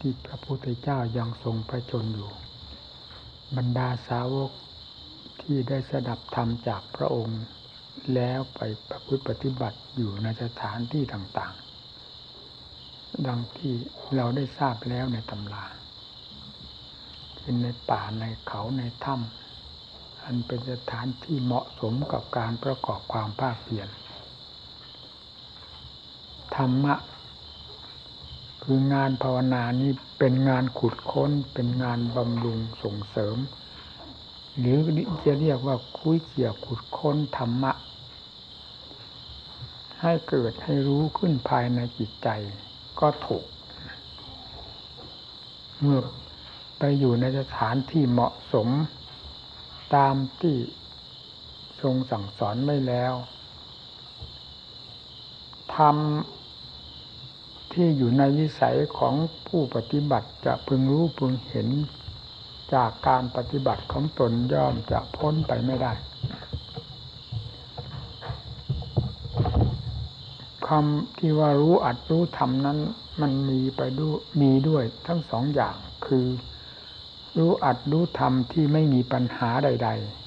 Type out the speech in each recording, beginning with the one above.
ที่พระพุทธเจ้ายังทรงพระชนอยู่ บรรดาสาวกที่ได้สดับธรรมจากพระองค์ แล้วไปประพฤติปฏิบัติอยู่ในสถานที่ต่างๆ ดังที่เราได้ทราบแล้วในตำราเป็นในป่าในเขาในถ้ำอันเป็นสถานที่เหมาะสมกับการประกอบความภาคเพียรธรรมะ คืองานภาวนานี้เป็นงานขุดค้น เป็นงานบำรุงส่งเสริม หรือจะเรียกว่าคุยเกี่ยวขุดค้นธรรมะ ให้เกิดให้รู้ขึ้นภายในจิตใจก็ถูก เมื่อไปอยู่ในสถานที่เหมาะสมตามที่ทรงสั่งสอนไว้แล้วทำ ที่อยู่ในวิสัยของผู้ปฏิบัติจะพึงรู้พึงเห็น จากการปฏิบัติของตนย่อมจะพ้นไปไม่ได้ คำที่ว่ารู้อัดรู้ทำนั้น มันมีไปด้วยมีด้วยทั้งสองอย่างคือ รู้อัดรู้ทำที่ไม่มีปัญหาใด ๆ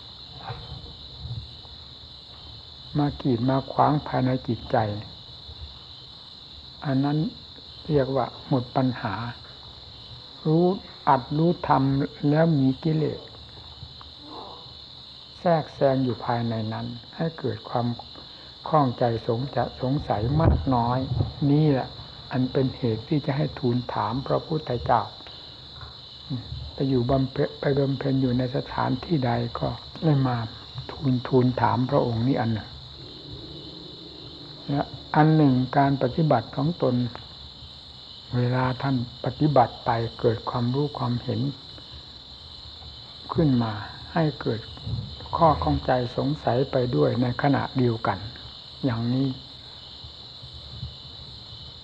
มากีดมาขวางภายในจิตใจอันนั้น เรียกว่าหมดปัญหา รู้อัดรู้ทำแล้วมีกิเลสแทรกแซงอยู่ภายในนั้น ให้เกิดความข้องใจสงจะสงสัยมากน้อย นี่แหละ อันเป็นเหตุที่จะให้ทูลถามพระพุทธเจ้าไปอยู่บำเพ็ญไปบำเพ็ญอยู่ในสถานที่ใดก็ได้มาทูลทูลถามพระองค์นี้อันหนึ่งและอันหนึ่งการปฏิบัติของตน เวลาท่านปฏิบัติไปเกิดความรู้ความเห็น ขึ้นมาให้เกิดข้อข้องใจสงสัยไปด้วยในขณะเดียวกัน อย่างนี้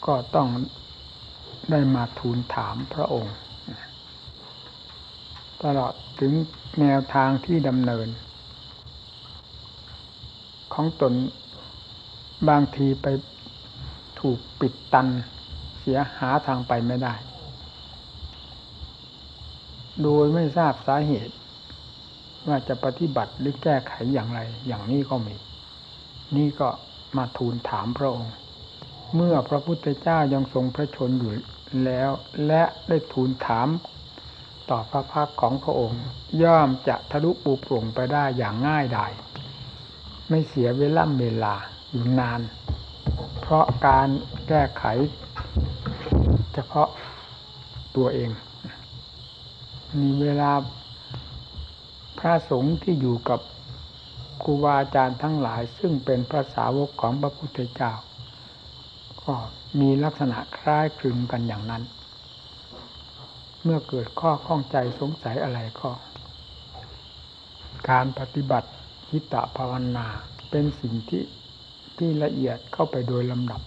ก็ต้องได้มาทูลถามพระองค์ ตลอดถึงแนวทางที่ดำเนิน ของตนบางทีไปถูกปิดตัน สียหาทางไปไม่ได้ โดยไม่ทราบสาเหตุ ว่าจะปฏิบัติหรือแก้ไขอย่างไร อย่างนี้ก็มี นี่ก็มาทูลถามพระองค์ เมื่อพระพุทธเจ้ายังทรงพระชนอยู่แล้วและได้ทูลถามต่อพระพักของพระองค์ ย่อมจะทะลุปูปร่งไปได้อย่างง่ายดายไม่เสียเวลาเวลาอยู่นาน เพราะการแก้ไข เฉพาะตัวเอง มีเวลาพระสงฆ์ที่อยู่กับครูบาอาจารย์ทั้งหลาย ซึ่งเป็นพระสาวกของพระพุทธเจ้า ก็มีลักษณะคล้ายคลึงกันอย่างนั้น เมื่อเกิดข้อข้องใจสงสัยอะไรก็ การปฏิบัติหิตะภาวนาเป็นสิ่งที่ที่ละเอียดเข้าไปโดยลำดับ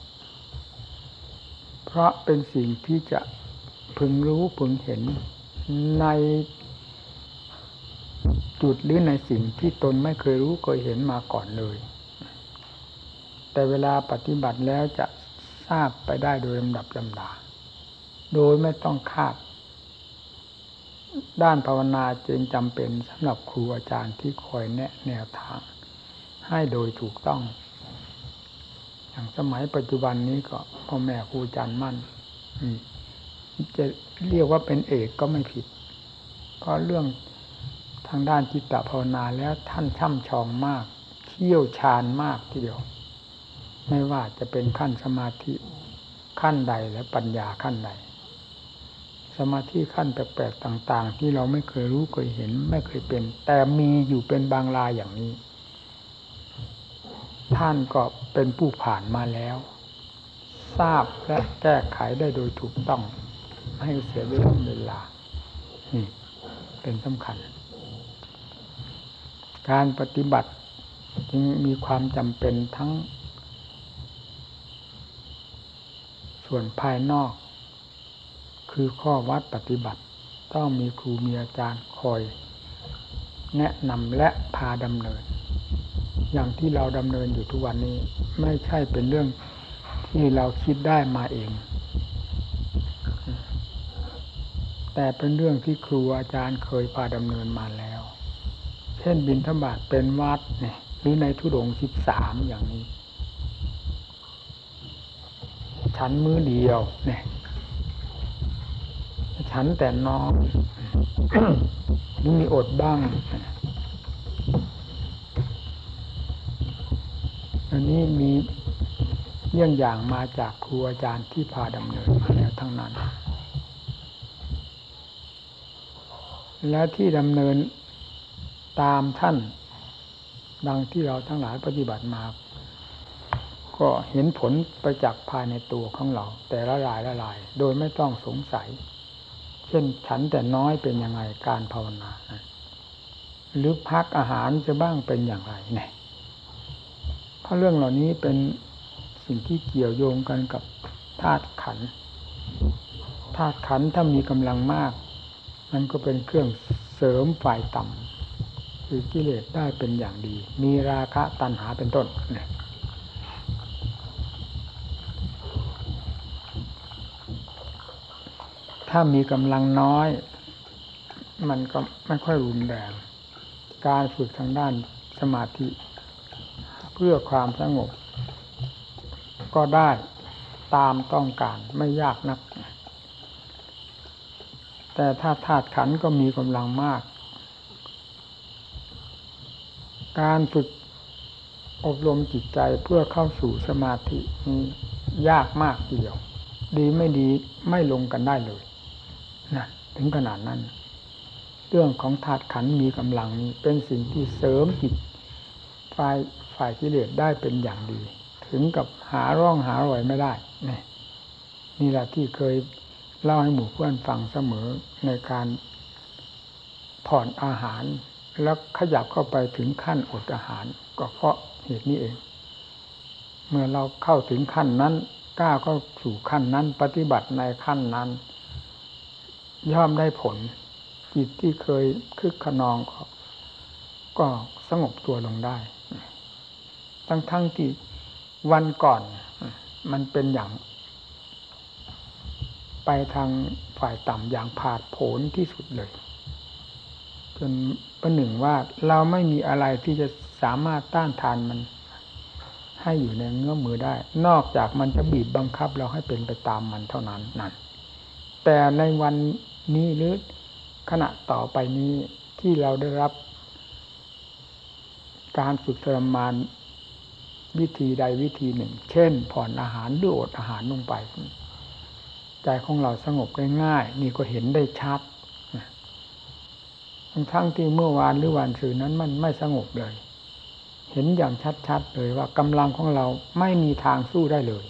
เพราะเป็นสิ่งที่จะพึงรู้พึงเห็นในจุดหรือในสิ่งที่ตนไม่เคยรู้เคยเห็นมาก่อนเลย แต่เวลาปฏิบัติแล้วจะทราบไปได้โดยลำดับลำดา โดยไม่ต้องคาด ด้านภาวนาจึงจำเป็นสำหรับครูอาจารย์ที่คอยแนะแนวทาง ให้โดยถูกต้อง อย่างสมัยปัจจุบันนี้ก็พ่อแม่ครูอาจารย์มั่นจะเรียกว่าเป็นเอกก็ไม่ผิด เพราะเรื่องทางด้านจิตตภาวนาแล้วท่านช่ำชองมาก เขี่ยวชาญมากทีเดียว ไม่ว่าจะเป็นขั้นสมาธิขั้นใดและปัญญาขั้นใด สมาธิขั้นแปลกๆต่าง ๆ ที่เราไม่เคยรู้เคยเห็น ไม่เคยเป็น แต่มีอยู่เป็นบางรายอย่างนี้ ท่านก็เป็นผู้ผ่านมาแล้ว ทราบและแก้ไขได้โดยถูกต้อง ให้เสียเวลาเวลานี่เป็นสำคัญ การปฏิบัติจึงมีความจำเป็นทั้ง ส่วนภายนอก คือข้อวัดปฏิบัติ ต้องมีครูมีอาจารย์คอย แนะนำและพาดำเนิน อย่างที่เราดำเนินอยู่ทุกวันนี้ ไม่ใช่เป็นเรื่องที่เราคิดได้มาเอง แต่เป็นเรื่องที่ครูอาจารย์เคยพาดำเนินมาแล้ว เช่นบินธบาตเป็นวัดเนี่ยหรือในทุดงสิบสามอย่างนี้ ฉันมือเดียวเนี่ยฉันแต่น้องนี่มีอดบ้าง อันนี้มีเยี่ยงอย่างมาจากครูอาจารย์ที่พาดำเนินมาแล้วทั้งนั้น และที่ดำเนินตามท่านดังที่เราทั้งหลายปฏิบัติมา ก็เห็นผลไปจากษ์ภายในตัวของเรา แต่ละลายละลาย โดยไม่ต้องสงสัย เช่นฉันแต่น้อยเป็นยังไงการภาวนาหรือพักอาหารจะบ้างเป็นอย่างไรเนี่ย ราะเรื่องเหล่านี้เป็นสิ่งที่เกี่ยวโยงกันกับธาตุขันธาตุขันถ้ามีกำลังมาก มันก็เป็นเครื่องเสริมฝ่ายต่ำคือกิเลสได้เป็นอย่างดี มีราคะตัณหาเป็นต้นเนี่ยถ้ามีกำลังน้อย มันก็ไม่ค่อยรุนแรง การฝึกทางด้านสมาธิ พื่อความสงบ ก็ได้ตามต้องการไม่ยากนัก แต่ถ้าธาตุขันก็มีกำลังมาก การฝึกอบรมจิตใจเพื่อเข้าสู่สมาธินี้ยากมากเดียว ดีไม่ดีไม่ลงกันได้เลยนะถึงขนาดนั้น เรื่องของธาตุขันมีกำลังนี้เป็นสิ่งที่เสริมจิตฝ่าย ฝ่ายกิเลสได้เป็นอย่างดี ถึงกับหาร่องหารอยไม่ได้ นี่นี่แหละที่เคยเล่าให้หมู่เพื่อนฟังเสมอในการผ่อนอาหาร แล้วขยับเข้าไปถึงขั้นอดอาหาร ก็เพราะเหตุนี้เอง เมื่อเราเข้าถึงขั้นนั้นกล้าเข้าสู่ขั้นนั้น ปฏิบัติในขั้นนั้น ย่อมได้ผลจิตที่เคยคึกขนองก็ก็สงบตัวลงได้ ทั้งทั้งที่วันก่อน มันเป็นอย่างไปทางฝ่ายต่ำอย่างผาดโผนที่สุดเลย จนประหนึ่งว่าเราไม่มีอะไรที่จะสามารถต้านทานมัน ให้อยู่ในเงื้อมือได้ นอกจากมันจะบีบบังคับเราให้เป็นไปตามมันเท่านั้นนั่นแต่ในวันนี้หรือขณะต่อไปนี้ที่เราได้รับ การฝึกทรมาน วิธีใดวิธีหนึ่ง เช่น ผ่อนอาหารหรืออดอาหารลงไป ใจของเราสงบได้ง่าย นี่ก็เห็นได้ชัดทั้งทั้งที่เมื่อวานหรือวันสื่อนั้นมันไม่สงบเลย เห็นอย่างชัดๆเลยว่ากำลังของเราไม่มีทางสู้ได้เลย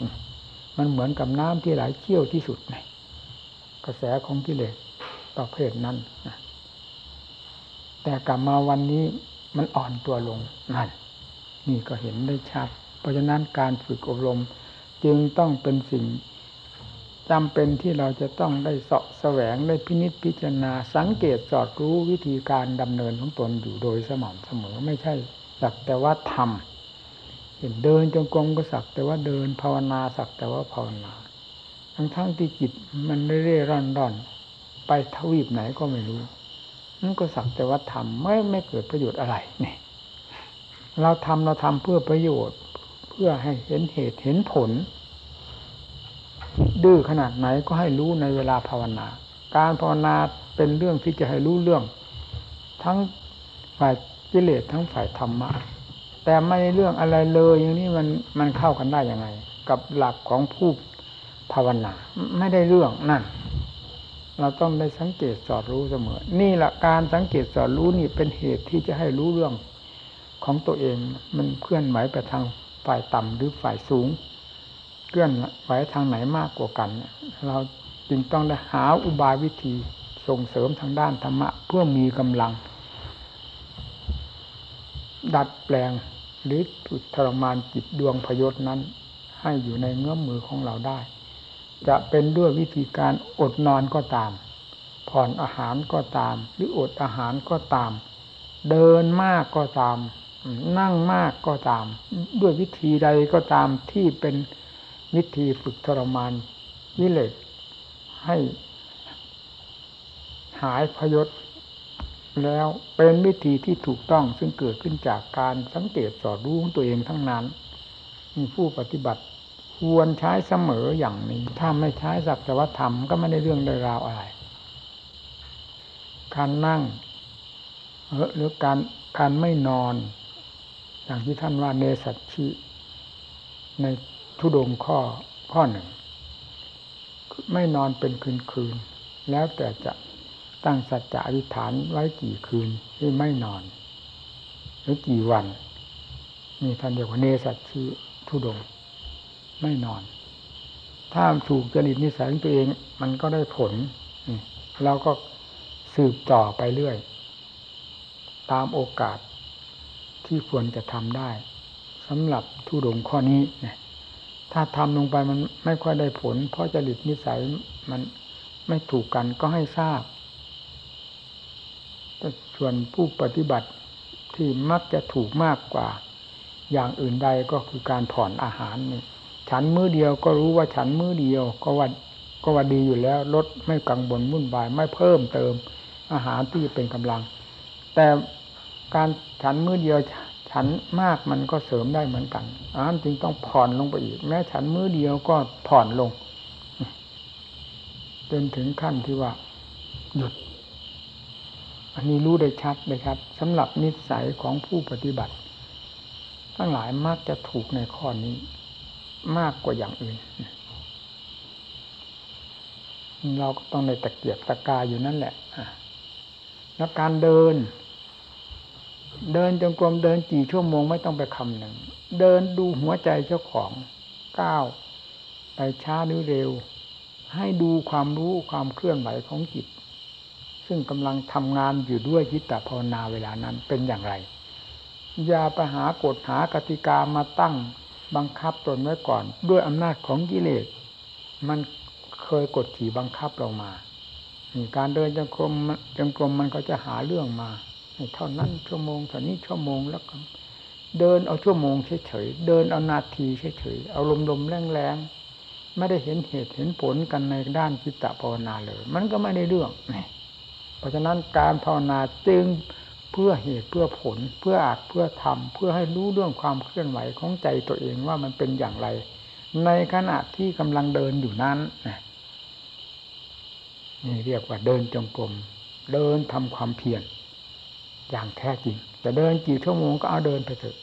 มันเหมือนกับน้ำที่ไหลเชี่ยวที่สุดในกระแสของกิเลสประเภทนั้นแต่กลับมาวันนี้มันอ่อนตัวลงนั่น นี่ก็เห็นได้ชัด เพราะฉะนั้นการฝึกอบรมจึงต้องเป็นสิ่งจำเป็นที่เราจะต้องได้เสาะแสวงได้พินิจพิจารณา สังเกตจอดรู้วิธีการดำเนินของตนอยู่โดยสม่ำเสมอไม่ใช่สักแต่ว่าทำเห็นเดินจงกรมก็สักแต่ว่าเดินภาวนาสักแต่ว่าภาวนา ทั้งทั้งที่จิตมันเร่ร่อนร่อน ไปทวีปไหนก็ไม่รู้นั่นก็สักแต่ว่าทำไม่ไม่เกิดประโยชน์อะไรเนี่ย เราทำเราทำเพื่อประโยชน์ เพื่อให้เห็นเหตุเห็นผล ดื้อขนาดไหนก็ให้รู้ในเวลาภาวนา การภาวนาเป็นเรื่องที่จะให้รู้เรื่อง ทั้งฝ่ายกิเลสทั้งฝ่ายธรรมะแต่ไม่เรื่องอะไรเลยอย่างนี้มันมันเข้ากันได้ยังไง กับหลักของผู้ภาวนา ไม่ได้เรื่องนั่นเราต้องได้สังเกตสอดรู้เสมอ นี่แหละการสังเกตสอดรู้นี่เป็นเหตุที่จะให้รู้เรื่อง ของตัวเอง มันเคลื่อนไหวไปทางฝ่ายต่ำหรือฝ่ายสูง เคลื่อนไหวทางไหนมากกว่ากัน เราจึงต้องได้หาอุบายวิธีส่งเสริมทางด้านธรรมะ เพื่อมีกำลัง ดัดแปลงหรือทรมานจิตดวงพยศนั้น ให้อยู่ในเงื้อมมือของเราได้ จะเป็นด้วยวิธีการอดนอนก็ตาม ผ่อนอาหารก็ตาม หรืออดอาหารก็ตาม เดินมากก็ตาม นั่งมากก็ตาม ด้วยวิธีใดก็ตามที่เป็นวิธีฝึกทรมานวิเลศให้หายพยศแล้วเป็นวิธีที่ถูกต้องซึ่งเกิดขึ้นจากการสังเกตสอดรู้ของตัวเองทั้งนั้น มีผู้ปฏิบัติควรใช้เสมออย่างนี้ ถ้าไม่ใช้สักแต่ว่าทำก็ไม่ได้เรื่องได้ราวอะไร การนั่งหรือการการไม่นอน อย่างที่ท่านว่าเนสัชชิในทุดงข้อข้อหนึ่ง ไม่นอนเป็นคืนคืน แล้วแต่จะตั้งสัจจะอธิษฐานไว้กี่คืนที่ไม่นอน หรือกี่วันนี่ท่านเรียกว่าเนสัชชิทุดง ไม่นอน ถ้าถูกจริตนิสัยของตัวเองมันก็ได้ผลเราก็สืบต่อไปเรื่อย ตามโอกาส ที่ควรจะทำได้สำหรับทุดงข้อนี้เนี่ยถ้าทำลงไปมันไม่ค่อยได้ผล เพราะจริตนิสัยมันไม่ถูกกันก็ให้ทราบแต่ส่วนผู้ปฏิบัติที่มักจะถูกมากกว่า อย่างอื่นใดก็คือการผ่อนอาหารนี่ฉันมื้อเดียวก็รู้ว่าฉันมื้อเดียวก็ว่าก็ว่าดีอยู่แล้วลดไม่กังวลวุ่นวายไม่เพิ่มเติมอาหารที่เป็นกำลัง แต่ การฉันมื้อเดียวฉันมากมันก็เสริมได้เหมือนกันอาหารจึงต้องผ่อนลงไปอีก แม้ฉันมื้อเดียวก็ผ่อนลง จนถึงขั้นที่ว่า หยุด อันนี้รู้ได้ชัดเลยครับสำหรับนิสัยของผู้ปฏิบัติ ทั้งหลายมักจะถูกในข้อนี้ มากกว่าอย่างอื่น เราก็ต้องในตะเกียบตะกายอยู่นั่นแหละแล้วการเดิน เดินจงกรมเดินกี่ชั่วโมงไม่ต้องไปคำหนึ่ง เดินดูหัวใจเจ้าของก้าวไปช้าหรือเร็ว ให้ดูความรู้ความเคลื่อนไหวของจิต ซึ่งกำลังทำงานอยู่ด้วยจิตตภาวนาเวลานั้นเป็นอย่างไร อย่าไปหากฎหากติกามาตั้งบังคับตนไว้ก่อน ด้วยอำนาจของกิเลส มันเคยกดขี่บังคับเรามา การเดินจงกรมจงกรมมันก็จะหาเรื่องมา เท่านั้นชั่วโมงเท่านี้ชั่วโมงแล้วก็เดินเอาชั่วโมงเฉยๆเดินเอานาทีเฉยๆเอาลมๆแรงๆไม่ได้เห็นเหตุเห็นผลกันในด้านจิตตภาวนาเลย มันก็ไม่ได้เรื่องนี่เพราะฉะนั้นการภาวนาจึงเพื่อเหตุเพื่อผล เพื่ออาจเพื่อทำเพื่อให้รู้เรื่องความเคลื่อนไหวของใจตัวเองว่ามันเป็นอย่างไร ในขณะที่กำลังเดินอยู่นั้นนี่เรียกว่าเดินจงกรมเดินทำความเพียร อย่างแท้จริงจะเดินกี่ชั่วโมงก็เอาเดินไปเถอะ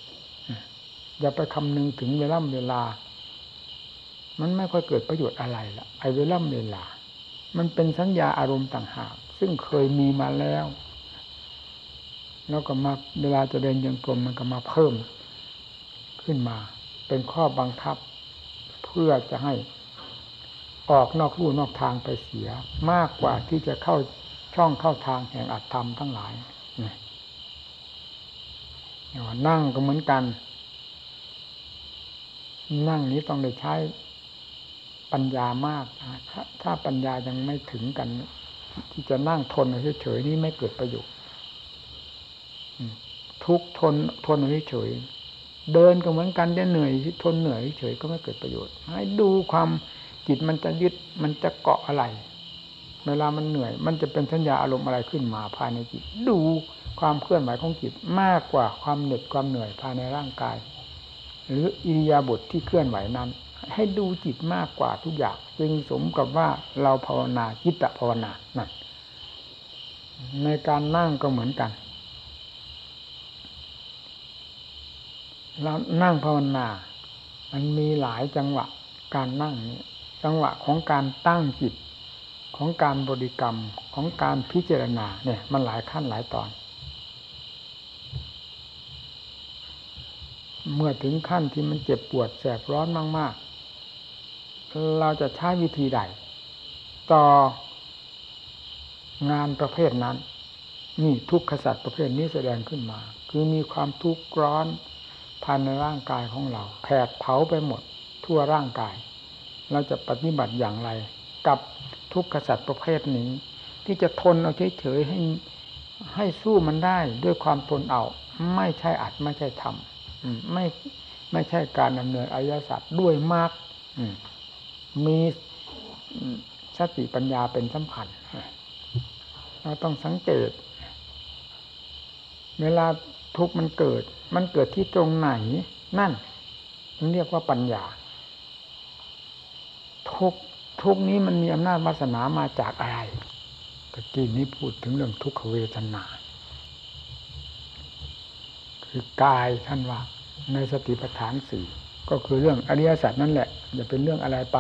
อย่าไปคำนึงถึงเวลาเวลา มันไม่ค่อยเกิดประโยชน์อะไรละไอ้เวลาเวลา มันเป็นสัญญาอารมณ์ต่างหากซึ่งเคยมีมาแล้ว แล้วก็มาเวลาจะเดินยังกลมมันก็มาเพิ่มขึ้นมา เป็นข้อบังคับ เพื่อจะให้ออกนอกลู่นอกทางไปเสีย มากกว่าที่จะเข้าช่องเข้าทางแห่งอัตธรรมทั้งหลาย นั่งก็เหมือนกัน นั่งนี้ต้องได้ใช้ปัญญามากถ้าถ้าปัญญายังไม่ถึงกัน ที่จะนั่งทนเฉยๆนี่ไม่เกิดประโยชน์ทุกทนทนเฉยเดินก็เหมือนกันจะเหนื่อยทนเหนื่อยเฉยก็ไม่เกิดประโยชน์ ให้ดูความจิตมันจะยึดมันจะเกาะอะไร เวลามันเหนื่อย มันจะเป็นสัญญาอารมณ์อะไรขึ้นมาภายในจิต ดู ความเคลื่อนไหวของจิตมากกว่าความเหน็ดความเหนื่อยภายในร่างกาย หรืออิริยาบถทที่เคลื่อนไหวนั้น ให้ดูจิตมากกว่าทุกอย่างจึงสมกับว่าเราภาวนาจิตตภาวนานั่นในการนั่งก็เหมือนกันเรานั่งภาวนา มันมีหลายจังหวะการนั่งนี้จังหวะของการตั้งจิตของการบริกรรมของการพิจารณาเนี่ยมันหลายขั้นหลายตอน เมื่อถึงขั้นที่มันเจ็บปวดแสบร้อนมาก ๆ เราจะใช้วิธีใด ต่องานประเภทนั้น นี่ทุกขสัตว์ประเภทนี้แสดงขึ้นมา คือมีความทุกข์ร้อนภายในร่างกายของเราแผดเผาไปหมดทั่วร่างกาย เราจะปฏิบัติอย่างไร กับทุกขสัตว์ประเภทนี้ ที่จะทนเอาเฉยๆให้ให้สู้มันได้ด้วยความทนเอา ไม่ใช่อัดไม่ใช่ทำ ไม่ไม่ใช่การดำเนินอริยสัจด้วยมากมีสติปัญญาเป็นสำคัญเราต้องสังเกต เวลาทุกข์มันเกิด มันเกิดที่ตรงไหน นั่นมันเรียกว่าปัญญา ทุกทุกนี้มันมีอำนาจวาสนามาจากอะไรตะกี้นี้พูดถึงเรื่องทุกขเวทนา คือกายท่านว่า ในสติปัฏฐานสี่ก็คือเรื่องอริยสัจนั่นแหละอย่าเป็นเรื่องอะไรไป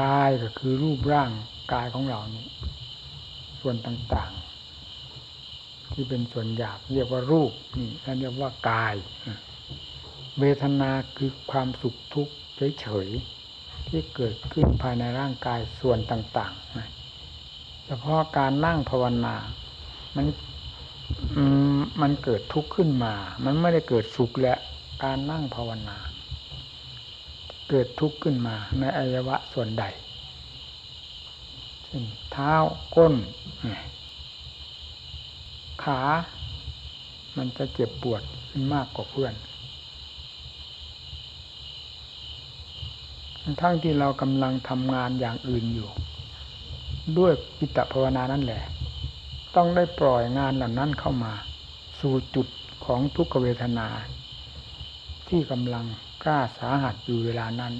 กายก็คือรูปร่างกายของเรานี่ส่วนต่างๆ ที่เป็นส่วนหยาบเรียกว่ารูปนี่ท่เรียกว่ากาย เวทนาคือความสุขทุกข์เฉยๆที่เกิดขึ้นภายในร่างกายส่วนต่างๆเฉพาะการนั่งภาวนา มัน มันเกิดทุกข์ขึ้นมา มันไม่ได้เกิดสุขและการนั่งภาวนา เกิดทุกข์ขึ้นมาในอวัยวะส่วนใดเช่นเท้าก้น ขา มันจะเจ็บปวดมากกว่าเพื่อน ทั้งที่เรากำลังทำงานอย่างอื่นอยู่ ด้วยปิตภาวนานั่นแหละ ต้องได้ปล่อยงานเหล่านั้นเข้ามา สู่จุดของทุกขเวทนา ที่กำลังกล้าสาหัสอยู่เวลานั้น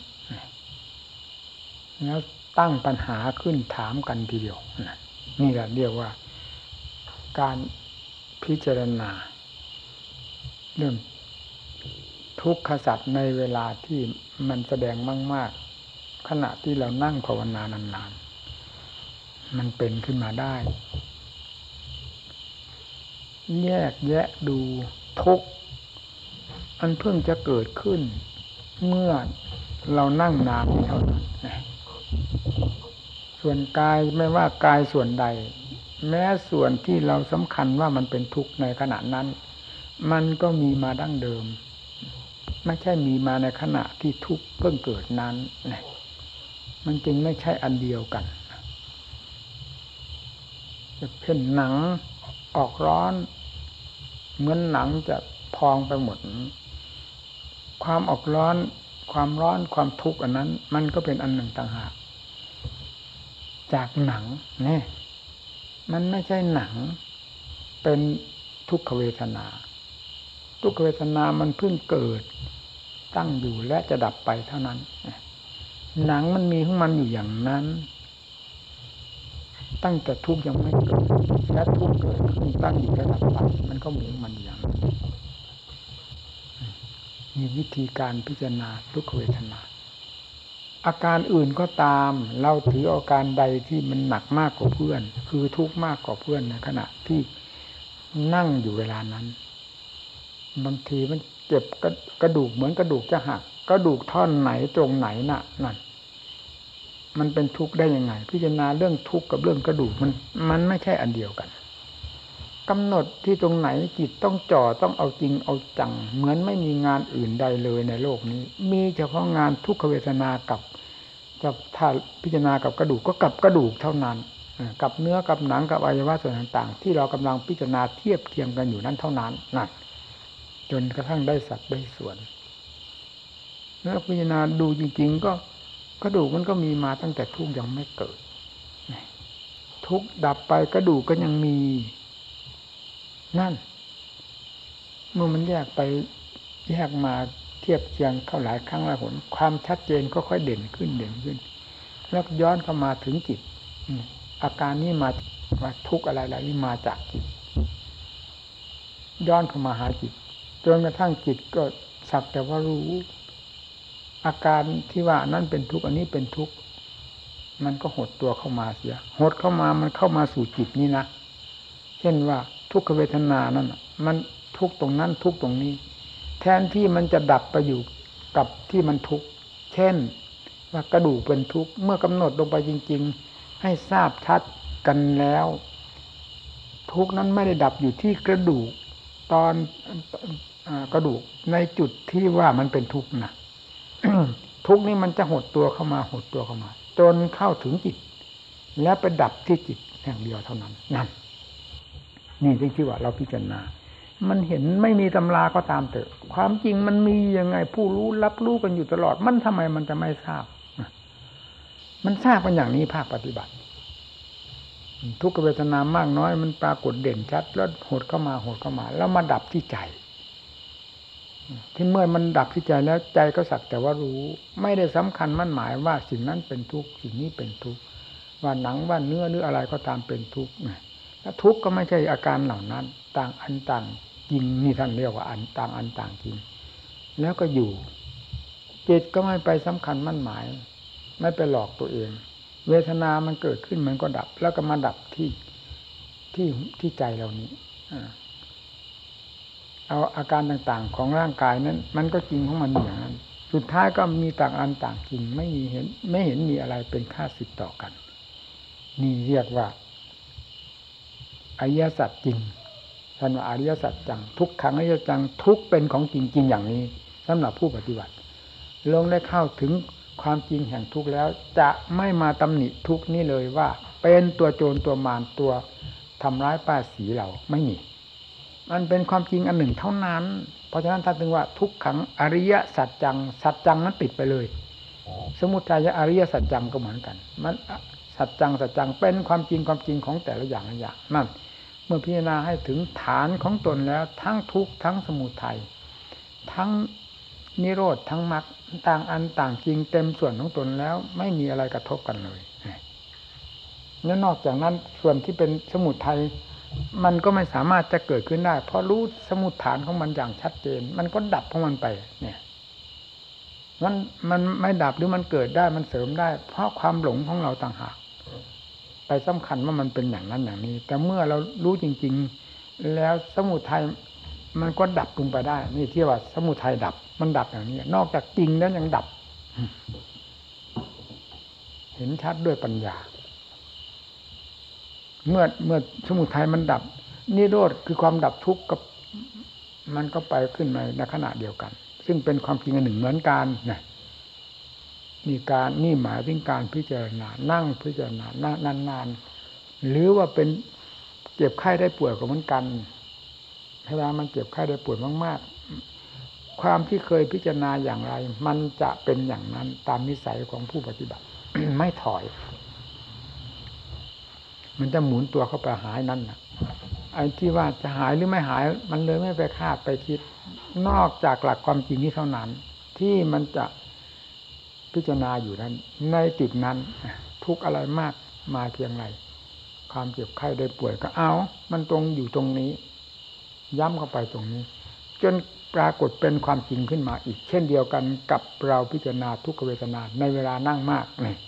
แล้วตั้งปัญหาขึ้นถามกันทีเดียวนี่แหละเรียกว่า การพิจารณา เรื่องทุกขสัตว์ในเวลาที่มันแสดงมาก ๆ ขณะที่เรานั่งภาวนานานๆมันเป็นขึ้นมาได้ แยกแยะดูทุกอันเพิ่งจะเกิดขึ้น เมื่อเรานั่งนานเท่านั้นส่วนกายไม่ว่ากายส่วนใด แม้ส่วนที่เราสำคัญว่ามันเป็นทุกข์ในขณะนั้น มันก็มีมาดั้งเดิม ไม่ใช่มีมาในขณะที่ทุกข์เพิ่งเกิดนั้น มันจึงไม่ใช่อันเดียวกันจะเพ่นหนังออกร้อน เหมือนหนังจะพองไปหมด ความออกร้อน ความร้อนความทุกข์อันนั้น มันก็เป็นอันหนึ่งต่างหาก จากหนังนี่มันไม่ใช่หนัง เป็นทุกขเวทนา ทุกขเวทนามันเพิ่งเกิด ตั้งอยู่และจะดับไปเท่านั้น หนังมันมีของมันอยู่อย่างนั้น ตั้งแต่ทุกยังไม่เกิด และทุกข์เกิดขึ้นตั้งอยู่และดับไปมันก็หมีมันอย่างนั้นมีวิธีการพิจารณาทุกขเวทนา อาการอื่นก็ตาม เราถืออาการใดที่มันหนักมากกว่าเพื่อน คือทุกข์มากกว่าเพื่อนในขณะที่นั่งอยู่เวลานั้น บางทีมันเจ็บกระดูกเหมือนกระดูกจะหักกระดูกท่อนไหนตรงไหนน่ะนั่น มันเป็นทุกข์ได้ยังไง พิจารณาเรื่องทุกข์กับเรื่องกระดูกมัน มันไม่ใช่อันเดียวกันกำหนดที่ตรงไหนจิตต้องจ่อต้องเอาจริงเอาจัง เหมือนไม่มีงานอื่นใดเลยในโลกนี้ มีเฉพาะงานทุกขเวทนากับจะถ้าพิจารณากับกระดูกก็กับกระดูกเท่านั้นกับเนื้อกับหนังกับอวัยวะส่วนต่างๆ ที่เรากำลังพิจารณาเทียบเทียมกันอยู่นั้นเท่านั้นนั่นจนกระทั่งได้สัตว์ได้ส่วนแล้วพิจารณาดูจริง ๆ ก็ กระดูกมันก็มีมาตั้งแต่ทุกยังไม่เกิด ทุกดับไปกระดูกก็ยังมี นั่น เมื่อมันแยกไปแยกมาเทียบเคียงเข้าหลายครั้งหลายหนความชัดเจนก็ค่อยเด่นขึ้นเด่นขึ้น แล้วย้อนเข้ามาถึงจิตอาการนี้มาว่าทุกอะไรอะไรนี่มาจากจิต ย้อนเข้ามาหาจิตจนกระทั่งจิตก็สักแต่ว่ารู้ อาการที่ว่านั่นเป็นทุกข์อันนี้เป็นทุกข์มันก็หดตัวเข้ามาเสีย หดเข้ามามันเข้ามาสู่จิตนี่นะเช่นว่าทุกขเวทนานั่นมันทุกตรงนั้นทุกตรงนี้ แทนที่มันจะดับไปอยู่กับที่มันทุกเช่นว่ากระดูกเป็นทุกเมื่อกำหนดลงไปจริง ๆ ให้ทราบชัดกันแล้ว ทุกนั้นไม่ได้ดับอยู่ที่กระดูกตอนกระดูกในจุดที่ว่ามันเป็นทุกข์นะ ทุกนี้มันจะหดตัวเข้ามาหดตัวเข้ามา จนเข้าถึงจิต แล้วไปดับที่จิตแห่งเดียวเท่านั้นนั่นนี่จึงชื่อว่าเราพิจารณา มันเห็นไม่มีตำราก็ตามเถอะ ความจริงมันมียังไง ผู้รู้รับรู้กันอยู่ตลอด มันทำไมมันจะไม่ทราบ มันทราบกันอย่างนี้ภาคปฏิบัติ ทุกขเวทนามากน้อยมันปรากฏเด่นชัด แล้วหดเข้ามาหดเข้ามา แล้วมาดับที่ใจ ที่เมื่อมันดับที่ใจแล้วใจก็สักแต่ว่ารู้ ไม่ได้สำคัญมั่นหมายว่าสิ่งนั้นเป็นทุกข์สิ่งนี้เป็นทุกข์ว่าหนังว่าเนื้อหรืออะไรก็ตามเป็นทุกข์แล้วทุกข์ก็ไม่ใช่อาการเหล่านั้น ต่างอันต่างจริงนี่ท่านเรียกว่าอันต่างอันต่างจริง แล้วก็อยู่จิตก็ไม่ไปสำคัญมั่นหมาย ไม่ไปหลอกตัวเอง เวทนามันเกิดขึ้นมันก็ดับ แล้วก็มาดับที่ที่ที่ใจเรานี้ เอาอาการต่างๆ ของร่างกายนั้น มันก็จริงของมันอย่างนั้นสุดท้ายก็มีต่างอันต่างจริง ไม่มีเห็น ไม่เห็นมีอะไรเป็นค่าสิทธิ์ต่อกัน นี่เรียกว่าอริยสัจจริงท่านว่าอริยสัจจัง ทุกขังอริยจังทุกเป็นของจริงจริงอย่างนี้สำหรับผู้ปฏิบัติ ลงได้เข้าถึงความจริงแห่งทุกแล้ว จะไม่มาตำหนิทุกนี้เลยว่า เป็นตัวโจรตัวมารตัวทำร้ายป้าสีเราไม่มี มันเป็นความจริงอันหนึ่งเท่านั้น เพราะฉะนั้นท่านถึงว่าทุกขังอริยสัจจัง สัจจังนั้นติดไปเลย สมุทัยอริยสัจจังก็เหมือนกัน มันสัจจังสัจจังเป็นความจริงความจริงของแต่ละอย่างละอย่างนั่นเมื่อพิจารณาให้ถึงฐานของตนแล้วทั้งทุกทั้งสมุทัยทั้งนิโรธทั้งมรรคต่างอันต่างจริงเต็มส่วนของตนแล้ว ไม่มีอะไรกระทบกันเลยแล้วนอกจากนั้นส่วนที่เป็นสมุทัย มันก็ไม่สามารถจะเกิดขึ้นได้ เพราะรู้สมุดฐานของมันอย่างชัดเจน มันก็ดับของมันไป เนี่ย มันมันไม่ดับหรือมันเกิดได้มันเสริมได้ เพราะความหลงของเราต่างหากไปสำคัญว่ามันเป็นอย่างนั้นอย่างนี้ แต่เมื่อเรารู้จริง ๆ แล้วสมุทัยมันก็ดับลงไปได้ นี่ที่ว่า สมุทัยดับ มันดับอย่างนี้ นอกจากจริงแล้วยังดับ เห็นชัดด้วยปัญญา เมื่อเมื่อสมุทัยมันดับนิโรธคือความดับทุกข์กับมันก็ไปขึ้นมาในขณะเดียวกัน ซึ่งเป็นความจริงอันหนึ่งเหมือนกันนะนี่การนี่หมายถึงการพิจารณานั่งพิจารณานานๆหรือว่าเป็นเจ็บไข้ได้ป่วยก็เหมือนกันเวลามันเจ็บไข้ได้ป่วยมาก ๆ ความที่เคยพิจารณาอย่างไร มันจะเป็นอย่างนั้นตามนิสัยของผู้ปฏิบัติ ไม่ถอย มันจะหมุนตัวเข้าไปหายนั่นนะไอ้ที่ว่าจะหายหรือไม่หาย มันเลยไม่ไปคาดไปคิด นอกจากหลักความจริงนี้เท่านั้น ที่มันจะพิจารณาอยู่นั้น ในจุดนั้น ทุกอะไรมากมาเพียงไรความเจ็บไข้ได้ป่วยก็เอา มันตรงอยู่ตรงนี้ ย้ำเข้าไปตรงนี้ จนปรากฏเป็นความจริงขึ้นมาอีก เช่นเดียวกันกับเราพิจารณาทุกขเวทนาในเวลานั่งมากเนี่ย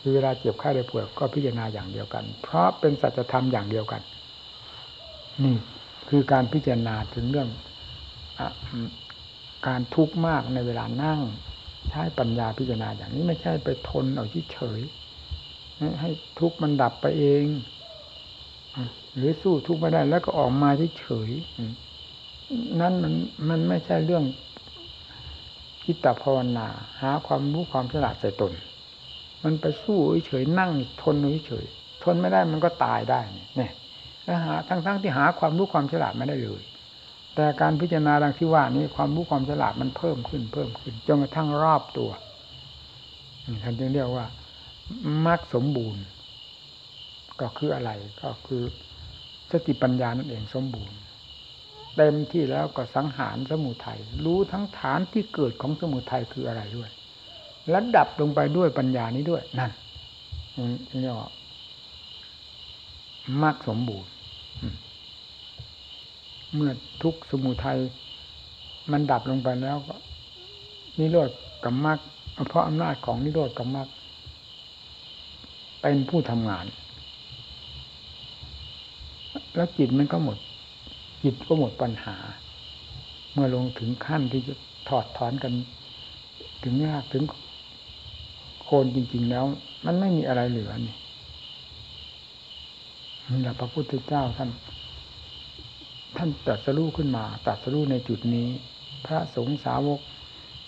คือเวลาเจ็บไข้ได้ป่วยก็พิจารณาอย่างเดียวกัน เพราะเป็นสัจธรรมอย่างเดียวกัน นี่คือการพิจารณาถึงเรื่องอการทุกข์มากในเวลานั่ง ใช้ปัญญาพิจารณาอย่างนี้ไม่ใช่ไปทนเอาเฉยให้ทุกข์มันดับไปเอง หรือสู้ทุกข์ไม่ได้แล้วก็ออกมาเฉยนั่นมันมันไม่ใช่เรื่องคิดตภาวนา หาความรู้ความฉลาดใส่ตน มันไปสู้เฉยนั่งทนเฉยทนไม่ได้มันก็ตายได้เนี่ยแล้วหาทั้งๆทที่หาความรู้ความฉลาดไม่ได้เลย แต่การพิจารณาดังที่ว่านี้ความรู้ความฉลาดมันเพิ่มขึ้นเพิ่มขึ้นจนกระทั่งรอบตัวท่านจึงเรียกว่ามรรคสมบูรณ์ ก็คืออะไรก็คือสติปัญญานั่นเองสมบูรณ์ เต็มที่แล้วก็สังหารสมุทัยรู้ทั้งฐานที่เกิดของสมุทัยคืออะไรด้วย แล้วดับลงไปด้วยปัญญานี้ด้วยนั่นนี่ก็มากสมบูรณ์เมื่อทุกสมุทัยมันดับลงไปแล้วก็นิโรธกับมรรคเพราะอำนาจของนิโรธกับมรรคเป็นผู้ทำงาน แล้วจิตมันก็หมด จิตก็หมดปัญหา เมื่อลงถึงขั้นที่จะถอดถอนกัน ถึงยากถึง คนจริง ๆ แล้ว มันไม่มีอะไรเหลือนี่นี่แหละพระพุทธเจ้าท่าน ท่านตัดสรู้ขึ้นมาตัดสรู้ในจุดนี้ พระสงฆ์สาวก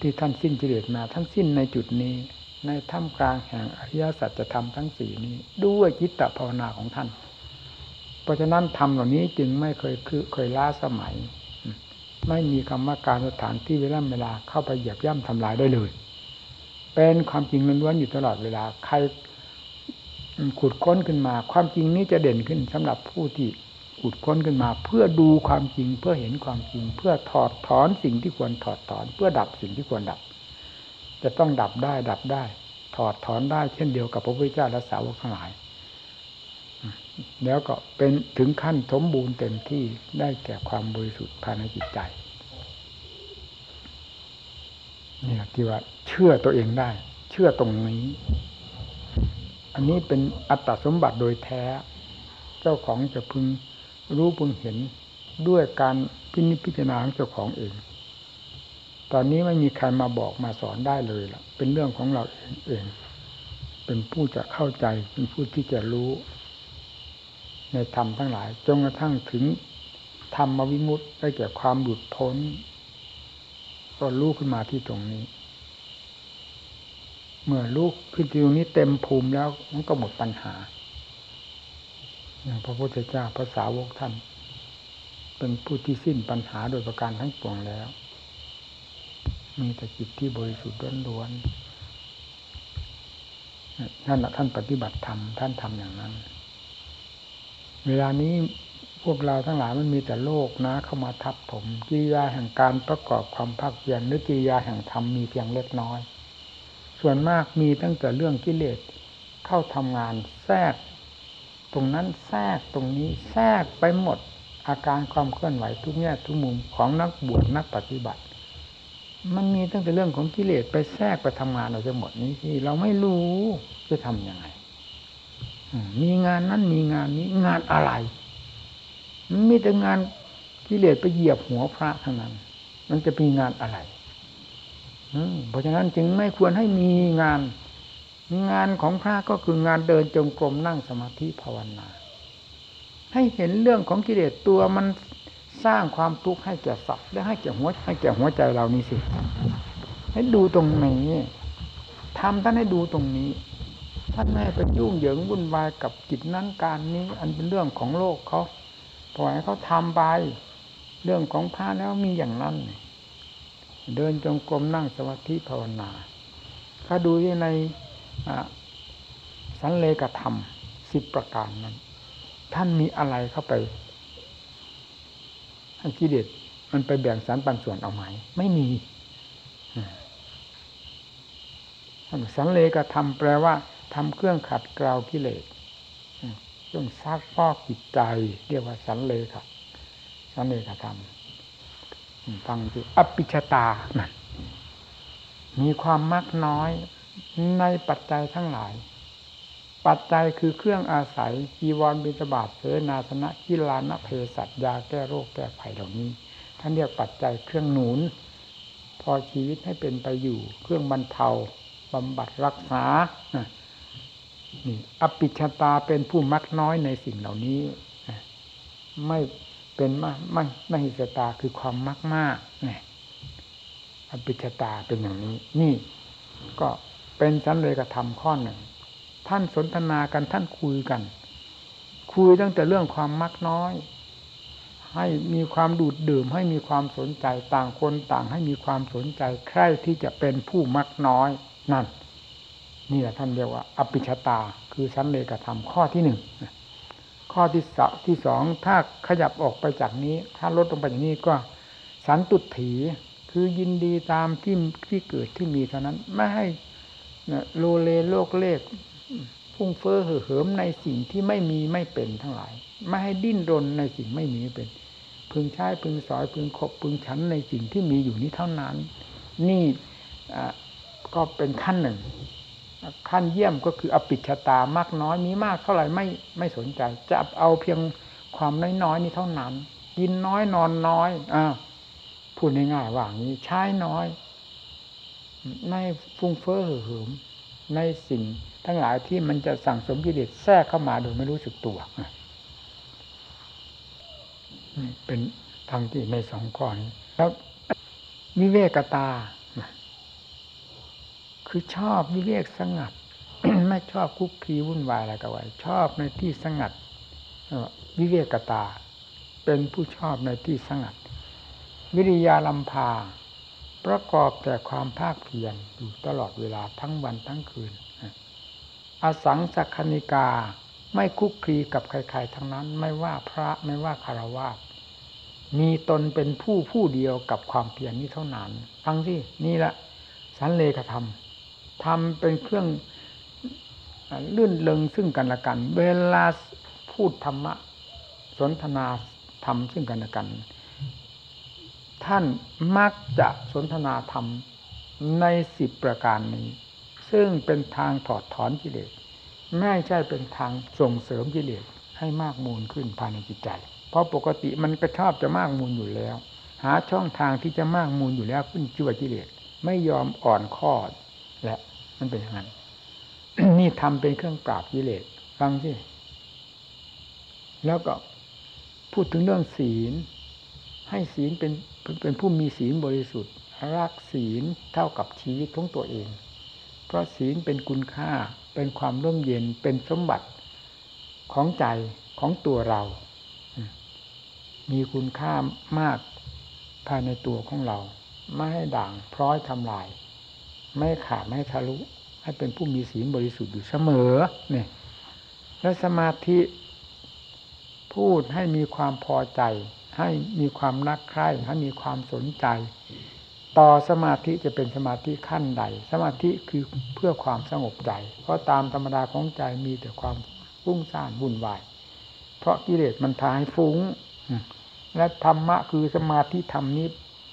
ที่ท่านสิ้นกิเลสมาท่านสิ้นในจุดนี้ ในท่ามกลางแห่งอริยสัจธรรมทั้งสี่นี้ ด้วยจิตตภาวนาของท่าน เพราะฉะนั้นธรรมเหล่านี้จึงไม่เคยคือเคยล้าสมัย ไม่มีคำว่าการสถานที่เวลาเวลาเข้าไปเหยียบย่ำทำลายได้เลย เป็นความจริงล้วนๆอยู่ตลอดเวลา ใครขุดค้นขึ้นมา ความจริงนี้จะเด่นขึ้นสำหรับผู้ที่ขุดค้นขึ้นมา เพื่อดูความจริงเพื่อเห็นความจริง เพื่อถอดถอนสิ่งที่ควรถอดถอน เพื่อดับสิ่งที่ควรดับ จะต้องดับได้ดับได้ ถอดถอนได้เช่นเดียวกับพระพุทธเจ้าและสาวกทั้งหลาย แล้วก็เป็นถึงขั้นสมบูรณ์เต็มที่ได้แก่ความบริสุทธิ์ภายในจิตใจ นี่ยที่ว่าเชื่อตัวเองได้ เชื่อตรงนี้ อันนี้เป็นอัตสมบัติโดยแท้ เจ้าของจะพึงรู้พึงเห็นด้วยการพินิจพิจารณาของเจ้าของเอง ตอนนี้ไม่มีใครมาบอกมาสอนได้เลยล่ะ เป็นเรื่องของเราเองเอง เป็นผู้จะเข้าใจ เป็นผู้ที่จะรู้ ในธรรมทั้งหลาย จนกระทั่งถึงธรรมวิมุตติได้แก่ความหลุดพ้น ก็รู้ขึ้นมาที่ตรงนี้ เมื่อลูกขึ้นตรงนี้เต็มภูมิแล้วมันก็หมดปัญหา อย่างพระพุทธเจ้าภาษาวกท่าน เป็นผู้ที่สิ้นปัญหาโดยประการทั้งปวงแล้ว มีแต่จิตที่บริสุทธิ์ล้วนๆนั่นแหละท่านปฏิบัติธรรมท่านทำอย่างนั้น เวลานี้ พวกเราทั้งหลายมันมีแต่โลกนะเข้ามาทับถมกิริยาแห่งการประกอบความภาคเพียรหรือกิริยาแห่งธรรมมีเพียงเล็กน้อย ส่วนมากมีตั้งแต่เรื่องกิเลสเข้าทำงานแทรก ตรงนั้นแทรกตรงนี้แทรกไปหมดอาการความเคลื่อนไหวทุกแง่ทุกมุมของนักบวชนักปฏิบัติ มันมีตั้งแต่เรื่องของกิเลสไปแทรกไปทำงานเราจะหมดนี้ที่เราไม่รู้จะทํำยังไงมีงานนั้นมีงานนี้งานอะไร มีแต่งานกิเลสไปเหยียบหัวพระเท่านั้น มันจะมีงานอะไรเพราะฉะนั้นจึงไม่ควรให้มีงาน งานของพระก็คืองานเดินจงกรมนั่งสมาธิภาวนา ให้เห็นเรื่องของกิเลสตัวมันสร้างความทุกข์ให้แก่สัตว์และให้แก่หัวให้แก่หัวใจเรานี่สิ ให้ดูตรงนี้ทำท่านให้ดูตรงนี้ ท่านไม่ไปยุ่งเหยิงวุ่นวายกับกิจนั้นการนี้ อันเป็นเรื่องของโลกเขา ปล่อยให้เขาทำไป เรื่องของพระแล้วมีอย่างนั้น เดินจงกรมนั่งสมาธิภาวนาถ้าดูที่ในสันเลกธรรมสิบประการนั้น ท่านมีอะไรเข้าไปให้กิเลสมันไปแบ่งสารปันส่วนเอาไหม ไม่มีสันเลกธรรมแปลว่าทำเครื่องขัดเกลากิเลส เครื่องซักฟอกจิตใจ เรียกว่าสันเลครับสันเลขธรรมฟังดูอภิชตานั่นมีความมักน้อยในปัจจัยทั้งหลาย ปัจจัยคือเครื่องอาศัยจีวรบิณฑบาตเสนาสนะกิลานะเพสัตยาแก้โรคแก้ไขเหล่านี้ ท่านเรียกปัจจัยเครื่องหนุน พอชีวิตให้เป็นไปอยู่ เครื่องบรรเทาบำบัดรักษา นี่อปิชตาเป็นผู้มักน้อยในสิ่งเหล่านี้ ไม่เป็นไม่ไม่ไม่หิสตาคือความมักมากนี่อปิชตาเป็นอย่างนี้ นี่ก็เป็นชั้นเลยกระทำข้อหนึ่ง ท่านสนทนากันท่านคุยกัน คุยตั้งแต่เรื่องความมักน้อย ให้มีความดูดดื่ม ให้มีความสนใจต่างคนต่าง ให้มีความสนใจใคร่ที่จะเป็นผู้มักน้อยนั่น นี่แหละท่านเรียกว่าอภิชตา คือสันเลกธรรมข้อที่หนึ่งข้อที่สที่สองถ้าขยับออกไปจากนี้ ถ้าลดลงไปอย่างนี้ก็สันตุถีคือยินดีตามที่ที่เกิดที่มีเท่านั้น ไม่ให้โลเลโลกเลขพุ่งเฟ้อเห่อเหิมในสิ่งที่ไม่มีไม่เป็นทั้งหลาย ไม่ให้ดิ้นรนในสิ่งไม่มีไม่เป็น พึงใช้พึงสอยพึงขบพึงฉันในสิ่งที่มีอยู่นี้เท่านั้น นี่ก็เป็นขั้นหนึ่ง ขั้นเยี่ยมก็คืออปิชตามากน้อยมีมากเท่าไหร่ไม่ไม่สนใจ จะเอาเพียงความน้อยๆนี้เท่านั้น กินน้อยนอนน้อยอ่าพูดง่ายๆว่างี้ใช้น้อย ไม่ฟุ้งเฟ้อเหิมในสิ่งทั้งหลายที่มันจะสั่งสมกิเลสแทรกเข้ามาโดยไม่รู้สึกตัวเป็นทางที่ในสองข้อนี้แล้ววิเวกตา คือชอบวิเวกสงัด ไม่ชอบคุกคีวุ่นวายอะไรกับไว้ชอบในที่สงัดวิเวกตา เป็นผู้ชอบในที่สงัด วิริยาลำพา ประกอบแต่ความภาคเพียรอยู่ตลอดเวลาทั้งวันทั้งคืนอสังสักคณิกาไม่คุกคีกับใครๆทั้งนั้น ไม่ว่าพระไม่ว่าคารวะมีตนเป็นผู้ผู้เดียวกับความเพียรนี้เท่านั้น ฟังสินี่แหละสันเลขธรรม ทำเป็นเครื่องลื่นเลงซึ่งกันและกัน เวลาพูดธรรมะ สนทนาธรรมซึ่งกันและกัน ท่านมักจะสนทนาธรรมในสิบประการนี้ ซึ่งเป็นทางถอดถอนกิเลสไม่ใช่เป็นทางส่งเสริมกิเลสให้มากมูลขึ้นภายในจิตใจ เพราะปกติมันก็ชอบจะมากมูลอยู่แล้ว หาช่องทางที่จะมากมูลอยู่แล้วขึ้นชื่อว่ากิเลสไม่ยอมอ่อนข้อ มันเป็นอย่างนั้น นี่ทำเป็นเครื่องปราบกิเลสฟังสิแล้วก็พูดถึงเรื่องศีล ให้ศีลเป็นเป็นผู้มีศีลบริสุทธิ์ รักศีลเท่ากับชีวิตของตัวเอง เพราะศีลเป็นคุณค่าเป็นความร่มเย็นเป็นสมบัติของใจของตัวเรา มีคุณค่ามากภายในตัวของเรา ไม่ให้ด่างพร้อยทำลาย ไม่ขาดไม่ทะลุ ให้เป็นผู้มีศีลบริสุทธิ์อยู่เสมอเนี่ยและสมาธิพูดให้มีความพอใจ ให้มีความรักใคร่ให้มีความสนใจ ต่อสมาธิจะเป็นสมาธิขั้นใด สมาธิคือเพื่อความสงบใจ เพราะตามธรรมดาของใจมีแต่ความฟุ้งซ่านวุ่นวาย เพราะกิเลสมันพาให้ฟุ้ง และธรรมะคือสมาธิธรรมนี้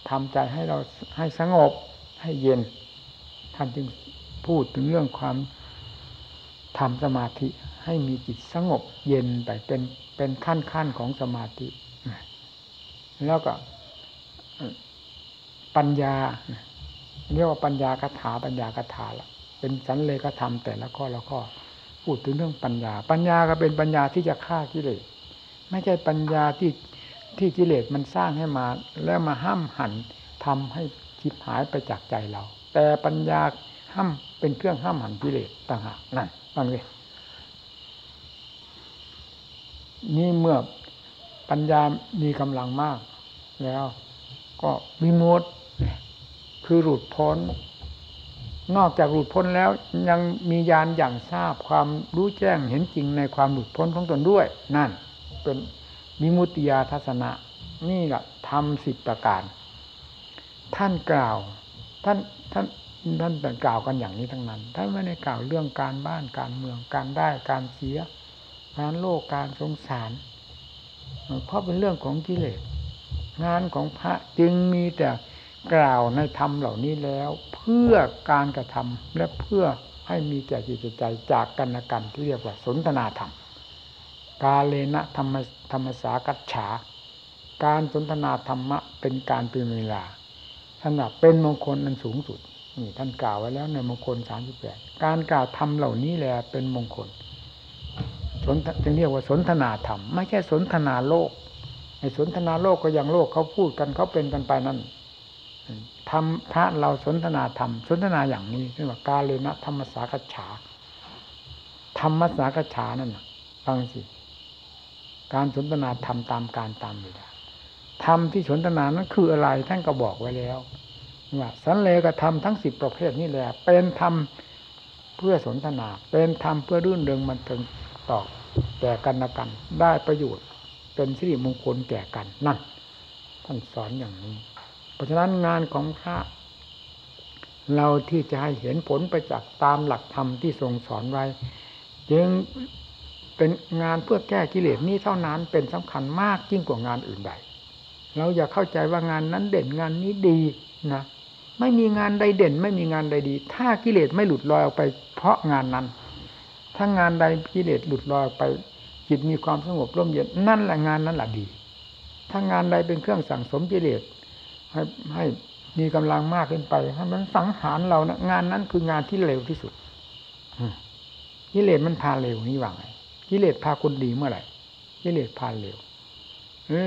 ทำใจให้เราให้สงบให้เย็น ท่านจึงพูดถึงเรื่องความทำสมาธิให้มีจิตสงบเย็นไปเป็นเป็นขั้นขั้นของสมาธิ แล้วก็ปัญญาเรียกว่าปัญญาคาถาปัญญาคาถาละเป็นสันเลขธรรมแต่ละข้อละข้อพูดถึงเรื่องปัญญา ปัญญาก็เป็นปัญญาที่จะฆ่ากิเลสไม่ใช่ปัญญาที่ที่กิเลสมันสร้างให้มา แล้วมาห้ามหันทำให้คิดหายไปจากใจเรา แต่ปัญญาห้ามเป็นเครื่องห้ามหันกิเลสต่างหากนั่นฟังเลยนี่เมื่อปัญญามีกำลังมาก แล้วก็มีมดคือหลุดพ้น นอกจากหลุดพ้นแล้วยังมียานอย่างทราบความรู้แจ้งเห็นจริงในความหลุดพ้นของตนด้วย นั่น เป็นมิมุติยาทัศนะ นี่แหละทำสิบประการ ท่านกล่าว ท่านท่านท่านแต่กล่าวกันอย่างนี้ทั้งนั้นท่านไม่ได้กล่าวเรื่องการบ้านการเมืองการได้การเสียงานโลกการสงสาร เพราะเป็นเรื่องของกิเลสงานของพระจึงมีแต่กล่าวในธรรมเหล่านี้แล้ว เพื่อการกระทำและเพื่อให้มีแก่จิตใจจากกันและกันที่เรียกว่าสนทนาธรรม กาเลนะธรรมธรรมสากัจฉา การสนทนาธรรมะเป็นการเป็นเวลา สำหรับเป็นมงคลอันสูงสุดนี่ท่านกล่าวไว้แล้วในมงคลสามสิบแปดการกล่าวธรรมเหล่านี้แหละเป็นมงคลสนจึงเรียกว่าสนทนาธรรม ไม่ใช่สนทนาโลกในสนทนาโลกก็ยังโลกเขาพูดกันเขาเป็นกันไปนั่นทำพระเราสนทนาธรรม สนทนาอย่างนี้เรียกว่ากาเลนะธรรมสากฉา ธรรมสากฉานั่นฟังสิ การสนทนาธรรมตามการตามเวลา ธรรมที่สนทนานั้นคืออะไร ท่านก็บอกไว้แล้วว่าสันเลกธรรมทั้งสิบประเภทนี่แหละ เป็นธรรมเพื่อสนทนา เป็นธรรมเพื่อรื่นเริงมันเทิงต่อแก่กันละกัน ได้ประโยชน์ เป็นสิริมงคลแก่กันนั่นท่านสอนอย่างนี้ เพราะฉะนั้นงานของพระ เราที่จะให้เห็นผลไปจากตามหลักธรรมที่ทรงสอนไว้ จึงเป็นงานเพื่อแก้กิเลสนี้เท่านั้นเป็นสำคัญมากยิ่งกว่างานอื่นใด เราอย่าเข้าใจว่างานนั้นเด่นงานนี้ดีนะไม่มีงานใดเด่น ไม่มีงานใดดี ถ้ากิเลสไม่หลุดลอยออกไป เพราะงานนั้น ถ้างานใดกิเลสหลุดลอยไปจิตมีความสงบร่มเย็นนั่นแหละงานนั้นแหละดี ถ้างานใดเป็นเครื่องสั่งสมกิเลสให้ให้มีกำลังมากขึ้นไปให้มันสังหารเรานะงานนั้นคืองานที่เร็วที่สุดกิเลสมันพาเร็วนี่ว่าไงกิเลสพาคนดีเมื่อไหร่กิเลสพาเร็ว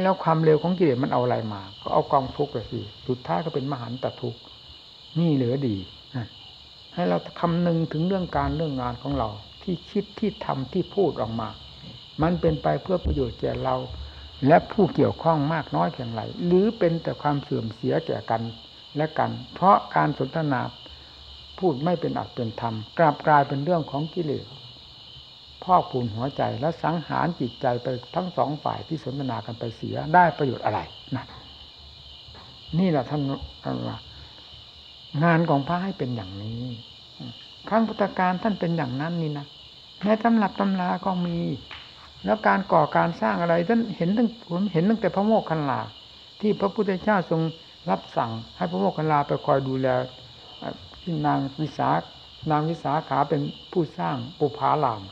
แล้วความเร็วของกิเลสมันเอาอะไรมา ก็เอากองทุกข์ลยสิสุดท้ายก็เป็นมหันตทุกข์นี่เหลือดีให้เราคำนึงถึงเรื่องการเรื่องงานของเรา ที่คิดที่ทำที่พูดออกมา มันเป็นไปเพื่อประโยชน์แก่เรา และผู้เกี่ยวข้องมากน้อยเพียงไรหรือเป็นแต่ความเสื่อมเสียแก่กันและกัน เพราะการสนทนาพูดไม่เป็นอัตเป็นธรรมกลับกลายเป็นเรื่องของกิเลส พอกพูนหัวใจและสังหารจิตใจไปทั้งสองฝ่ายที่สนทนากันไปเสียได้ประโยชน์อะไรนะนี่แหละท่านท่านว่างานของพระให้เป็นอย่างนี้ครั้งพุทธการท่านเป็นอย่างนั้นนี่นะในตำรับตำราก็มี แล้วการก่อการสร้างอะไรท่านเห็นตั้งผมเห็นตั้งแต่พระโมคคัลลาที่พระพุทธเจ้าทรงรับสั่ง ให้พระโมคคัลลาไปคอยดูแลที่นางวิสานางวิสาขาเป็นผู้สร้างปุพาราม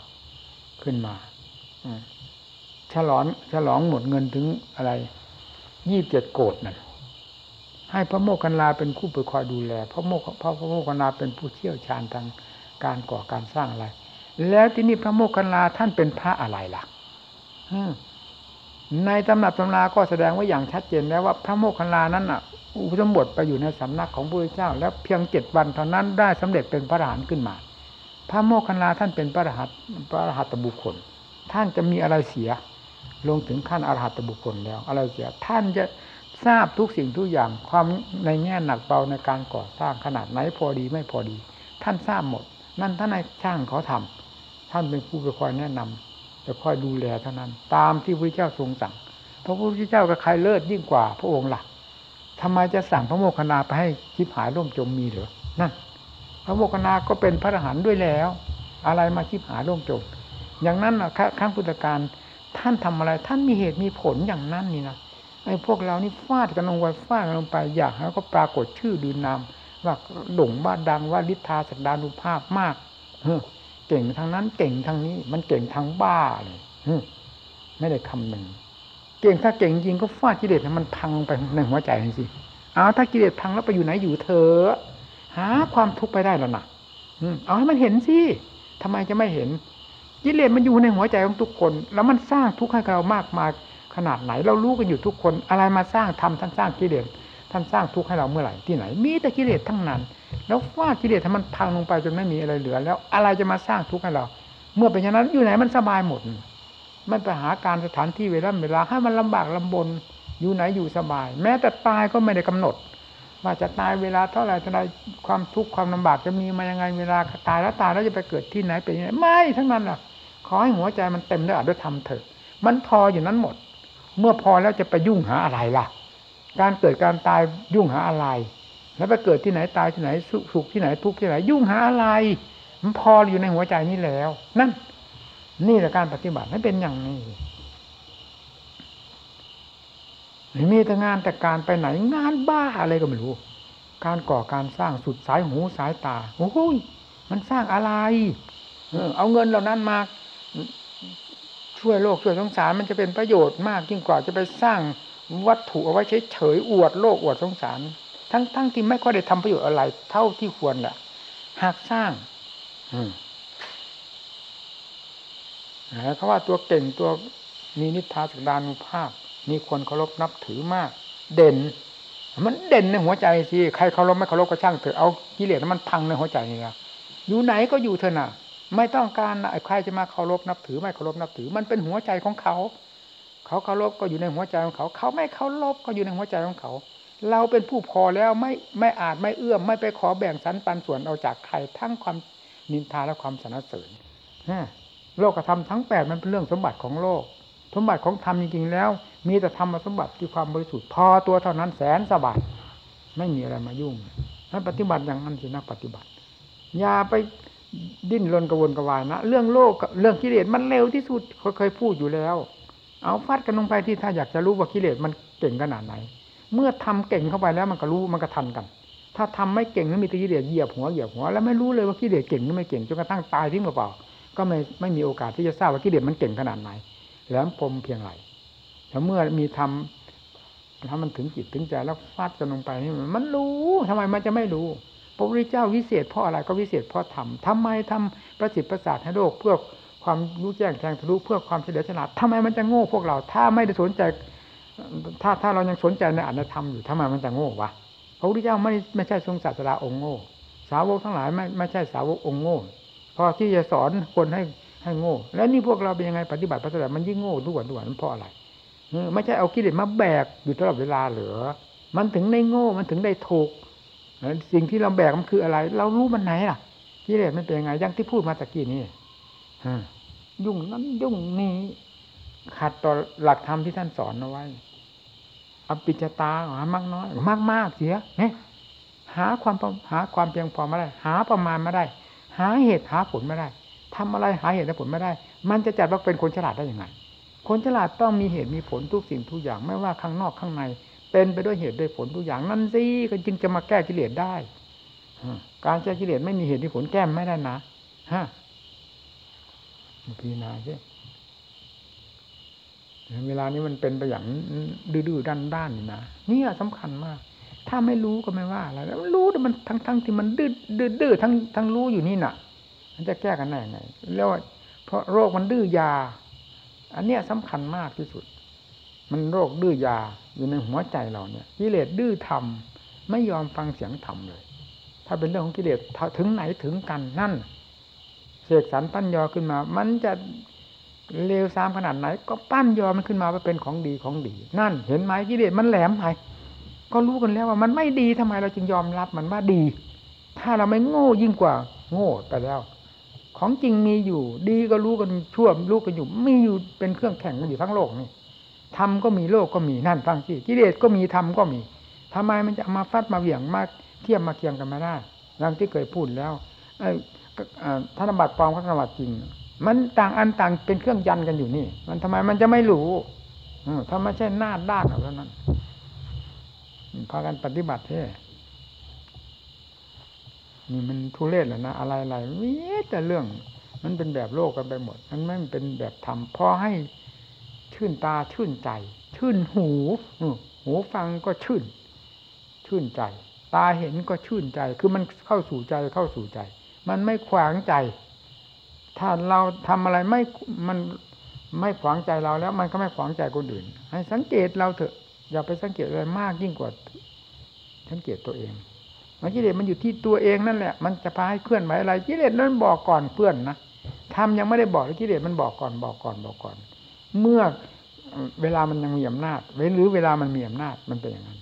ขึ้นมาฉลองฉลองหมดเงินถึงอะไรยี่บเจ็ดโกดนั่นให้พระโมคคัลลาเป็นผู้ไปคอยดูแลพระโมกพระพระโมคคัลลาเป็นผู้เชี่ยวชาญทางการก่อการสร้างอะไร แล้วที่นี่พระโมคคัลลาท่านเป็นพระอะไรล่ะในตำหนับตำราก็แสดงว่าอย่างชัดเจนแล้วว่าพระโมคคัลลานั้นอะ อุปสมบทไปอยู่ในสำนักของพระพุทธเจ้า แล้วเพียงเจ็ดวันเท่านั้นได้สำเร็จเป็นพระอรหันต์ขึ้นมา พระโมคคัลลาท่านเป็นพระรหันต์พระรหัตบุคคล ท่านจะมีอะไรเสีย ลงถึงขั้นอรหัตบุคคลแล้ว อะไรเสีย ท่านจะทราบทุกสิ่งทุกอย่างความในแง่หนักเบาในการก่อสร้างขนาดไหนพอดีไม่พอดี ท่านทราบหมด นั่นท่านในช่างเขาทำท่านเป็นผู้ไปคอยแนะนำจะคอยดูแลเท่านั้น ตามที่พระเจ้าทรงสั่งพระพุทธเจ้ากับใครเลิศยิ่งกว่าพระองค์หลักทำไมจะสั่งพระโมคคัลลาไปให้ชิบหายร่มจมมีเหรือนั่น พระโมคคัลลาก็เป็นพระอรหันต์ด้วยแล้ว อะไรมาชิบหายร่มจมอย่างนั้นนะครั้งพุทธการท่านทำอะไร ท่านมีเหตุมีผลอย่างนั้นนี่นะไอ้พวกเรานี่ฟาดกันลงไปฟาดกันลงไปอยากแล้วก็ปรากฏชื่อดืนามว่าโด่งว่าดังว่าลิทธาสักดานุภาพมากเฮ้เก่งทางนั้นเก่งทางนี้ มันเก่งทางบ้าเลยไม่ได้คำหนึ่งเก่งถ้าเก่งจริงก็ฟาดกิเลสมันพังไปในหัวใจสิเอาถ้ากิเลสพังแล้วไปอยู่ไหนอยู่เถอ หาความทุกข์ไปได้แล้วนะเอาให้มันเห็นสิทำไมจะไม่เห็นกิเลสมันอยู่ในหัวใจของทุกคน แล้วมันสร้างทุกข์ให้เรามากมายขนาดไหน เรารู้กันอยู่ทุกคน อะไรมาสร้างทำท่านสร้างกิเลสท่านสร้างทุกข์ให้เราเมื่อไหร่ที่ไหน มีแต่กิเลสทั้งนั้น แล้วฟากิเลสให้มันพังลงไปจนไม่มีอะไรเหลือ แล้วอะไรจะมาสร้างทุกข์ให้เรา เมื่อเป็นอย่างนั้นอยู่ไหนมันสบายหมดไม่ไปหาการสถานที่เวลาเวลาให้มันลำบากลำบนอยู่ไหนอยู่สบาย แม้แต่ตายก็ไม่ได้กำหนด ว่าจะตายเวลาเท่าไหร่เท่าไรความทุกข์ความลำบากจะมีมายังไงเวลาตายแล้วตายแล้วจะไปเกิดที่ไหนเป็นยังไงไม่ทั้งนั้นอะ ขอให้หัวใจมันเต็มด้วยอัตธรรมเถอะ มันพออยู่นั้นหมด เมื่อพอแล้วจะไปยุ่งหาอะไรล่ะ การเกิดการตายยุ่งหาอะไร แล้วไปเกิดที่ไหนตายที่ไหนสุขที่ไหนทุกข์ที่ไหน ยุ่งหาอะไร มันพออยู่ในหัวใจนี้แล้ว นั่น นี่แหละการปฏิบัติให้เป็นอย่างนี้ไม่มีแต่งานแต่การไปไหนงานบ้าอะไรก็ไม่รู้ การก่อการสร้างสุดสายหูสายตาโอ้ยมันสร้างอะไรเออเอาเงินเหล่านั้นมา ช่วยโลกช่วยสงสารมันจะเป็นประโยชน์มากยิ่งกว่าจะไปสร้างวัตถุเอาไว้เฉยๆอวดโลกอวดสงสาร ทั้งๆทที่ไม่ค่อยได้ทำประโยชน์อะไร เท่าที่ควรแหละหากสร้าง อืมเขาว่าตัวเก่งตัวมีนิทาสกดานุภาพ มีคนเคารพนับถือมาก เด่น มันเด่นในหัวใจสิใครเคารพไม่เคารพก็ช่างเถอะเอากิเลสมันพังในหัวใจนี่ละอยู่ไหนก็อยู่เถอะน่ะไม่ต้องการใครจะมาเคารพนับถือไม่เคารพนับถือ มันเป็นหัวใจของเขา เขาเคารพก็อยู่ในหัวใจของเขา เขาไม่เคารพก็อยู่ในหัวใจของเขา เราเป็นผู้พอแล้วไม่ไม่อาจไม่เอื้อมไม่ไปขอแบ่งสรรปันส่วนเอาจากใครทั้งความนินทาและความสนเสริญโลกธรรมทั้งแปดมันเป็นเรื่องสมบัติของโลก สมบัติของธรรมจริงๆแล้ว มีแต่ธรรมสมบัติที่ความบริสุทธิ์พอตัวเท่านั้นแสนสบายไม่มีอะไรมายุ่งนั้นปฏิบัติอย่างนั้นสินักปฏิบัติอย่าไปดิ้นรนกระวนกระวายนะเรื่องโลกเรื่องกิเลสมันเร็วที่สุดเขาเคยพูดอยู่แล้ว เอาฟัดกันลงไปที่ถ้าอยากจะรู้ว่ากิเลสมันเก่งขนาดไหน เมื่อทำเก่งเข้าไปแล้วมันก็รู้มันก็ทันกัน ถ้าทำไม่เก่งแล้วมีแต่กิเลสเหยียบหัวเหยียบหัวแล้วไม่รู้เลยว่ากิเลสเก่งหรือไม่เก่งจนกระทั่งตายทิ้งเปล่าก็ไม่ไม่มีโอกาสที่จะทราบว่ากิเลสมันเก่งขนาดไหน แหลมคมเพียงไรแต่เมื่อมีทำถ้ามันถึงจิตถึงใจแล้วฟาดกันลงไปนี่มันรู้ทำไมมันจะไม่รู้พระพุทธเจ้าวิเศษเพราะอะไรก็วิเศษเพราะธรรมทำไมทำประสิทธิ์ประสาทให้โลกเพื่อความรู้แจ้งแทงทะลุเพื่อความเฉลียวฉลาดทำไมมันจะโง่พวกเรา ถ้าไม่ได้สนใจ ถ้าถ้าเรายังสนใจในอัตธรรมอยู่ทำไมมันจะโง่วะพระพุทธเจ้าไม่ไม่ใช่ทรงศาสดาองค์โง่ สาวกทั้งหลายไม่ไม่ใช่สาวกองค์โง่พอที่จะสอนคนให้ ให้โง่ แล้วนี่พวกเราเป็นยังไงปฏิบัติปฏิบัติมันยิ่งโง่ทุกวันทุกวันเพราะอะไรไม่ใช่เอากิเลสมาแบกอยู่ตลอดเวลาเหรอมันถึงได้โง่มันถึงได้ถูกสิ่งที่เราแบกมันคืออะไร เรารู้มันไหนล่ะกิเลสมันเป็นยังไงอย่างที่พูดมาตะกี้นี้ยุ่งนั้นยุ่งนี้ขัดต่อหลักธรรมที่ท่านสอนเอาไว้อภิจตาหามากน้อย มากมากเสียเนี่ยหาความหาความเพียงพอไม่ได้ หาประมาณไม่ได้ หาเหตุหาผลไม่ได้ ทำอะไรหาเหตุและผลไม่ได้ มันจะจัดว่าเป็นคนฉลาดได้ยังไง คนฉลาดต้องมีเหตุมีผลทุกสิ่งทุกอย่างไม่ว่าข้างนอกข้างใน เป็นไปด้วยเหตุด้วยผลทุกอย่างนั่นสิก็จึงจะมาแก้กิเลสได้การแก้กิเลสไม่มีเหตุมีผลแก้ไม่ได้นะฮะพิจารณาสิเวลานี้มันเป็นไปอย่างดื้อด้านๆนี่นะนี่สำคัญมาก ถ้าไม่รู้ก็ไม่ว่าอะไรแล้วรู้แต่มันทั้งทั้งที่มันดื้อดื้อทั้งทั้งรู้อยู่นี่น่ะ มันจะแก้กันได้ยังไงแล้วเพราะโรคมันดื้อยา อันเนี้ยสำคัญมากที่สุด มันโรคดื้อยาอยู่ในหัวใจเราเนี่ยกิเลสดื้อธรรมไม่ยอมฟังเสียงธรรมเลย ถ้าเป็นเรื่องของกิเลสถึงไหนถึงกันนั่นเสกสรรปั้นยอขึ้นมา มันจะเลวซามขนาดไหน ก็ปั้นยอมันขึ้นมาว่าเป็นของดีของดี นั่น เห็นไหมกิเลสมันแหลมไปก็รู้กันแล้วว่ามันไม่ดีทำไมเราจึงยอมรับมันว่าดี ถ้าเราไม่โง่ยิ่งกว่า โง่ไปแล้ว ของจริงมีอยู่ ดีก็รู้กันชั่วรู้กันอยู่ มีอยู่เป็นเครื่องแข่งกันอยู่ทั้งโลกนี่ธรรมก็มีโลกก็มีนั่นฟังสิกิเลสก็มีธรรมก็มีทำไมมันจะมาฟัดมาเหวี่ยงมาเทียบมาเคียงกันมาได้ดังที่เคยพูดแล้วธนบัตรปลอมกับธนบัตรจริง มันต่างอันต่างเป็นเครื่องยันกันอยู่นี่ มันทำไมมันจะไม่รู้ถ้าไม่ใช่หน้าด้านเอานั้นพากันปฏิบัติเท่ นี่มันทุเรศแล้วนะอะไรอะไรมีแต่เรื่อง มันเป็นแบบโลกกันไปหมด มันไม่เป็นแบบธรรมพอให้ชื่นตาชื่นใจ ชื่นหูหูฟังก็ชื่น ชื่นใจ ตาเห็นก็ชื่นใจ คือมันเข้าสู่ใจเข้าสู่ใจ มันไม่ขวางใจ ถ้าเราทำอะไรไม่มันไม่ขวางใจเราแล้ว มันก็ไม่ขวางใจคนอื่น ให้สังเกตเราเถอะ อย่าไปสังเกตอะไรมากยิ่งกว่าสังเกตตัวเอง มันกิเลสมันอยู่ที่ตัวเองนั่นแหละ มันจะพาให้เคลื่อนไหวอะไรกิเลสนั้นบอกก่อนเพื่อนนะทำยังไม่ได้บอกกิเลสมันบอกก่อนบอกก่อนบอกก่อน เมื่อเวลามันยังมีอำนาจหรือเวลามันมีอำนาจมันเป็นอย่างนั้น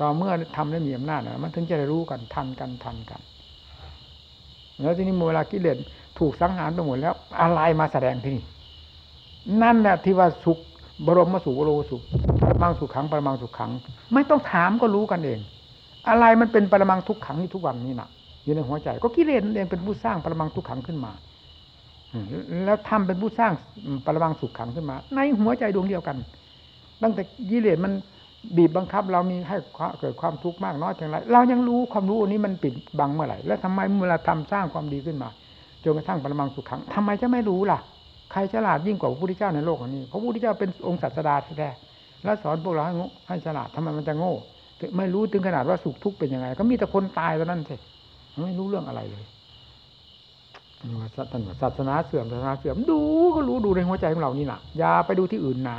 ต่อเมื่อทำได้มีอำนาจนะมันถึงจะได้รู้กันทันกันทันกัน แล้วทีนี้เวลากิเลสถูกสังหารไปหมดแล้ว อะไรมาแสดงที่นี่ นั่นแหละที่ว่าสุขบรมมาสุขโลสุขปรมังสุขขังปรมังสุขขัง ไม่ต้องถามก็รู้กันเอง อะไรมันเป็นปรมังทุกขังที่ทุกวันนี้น่ะอยู่ในหัวใจ ก็กิเลสเองเป็นผู้สร้างปรมังทุกขังขึ้นมาแล้วทำเป็นผู้สร้างปรมังสุขขังขึ้นมา ในหัวใจดวงเดียวกัน ตั้งแต่กิเลสมันบีบบังคับ เรามีให้เกิดความทุกข์มากน้อยเพียงไร เรายังรู้ความรู้นี้มันปิดบังเมื่อไหร่แล้วทำไมเมื่อเราทำสร้างความดีขึ้นมาจนกระทั่งปรมังสุขขังทำไมจะไม่รู้ล่ะ ใครฉลาดยิ่งกว่าพระพุทธเจ้าในโลกนี้พระพุทธเจ้าเป็นองค์ศาสดาแท้แล้วสอนพวกเราให้ให้ฉลาดทำไมมันจะโง่ ไม่รู้ถึงขนาดว่าสุขทุกข์เป็นยังไง ก็มีแต่คนตายเท่านั้นสิไม่รู้เรื่องอะไรเลยศาสนาเสื่อมศาสนาเสื่อมดูก็รู้ดูในหัวใจของเรานี่แหละอย่าไปดูที่อื่นนะ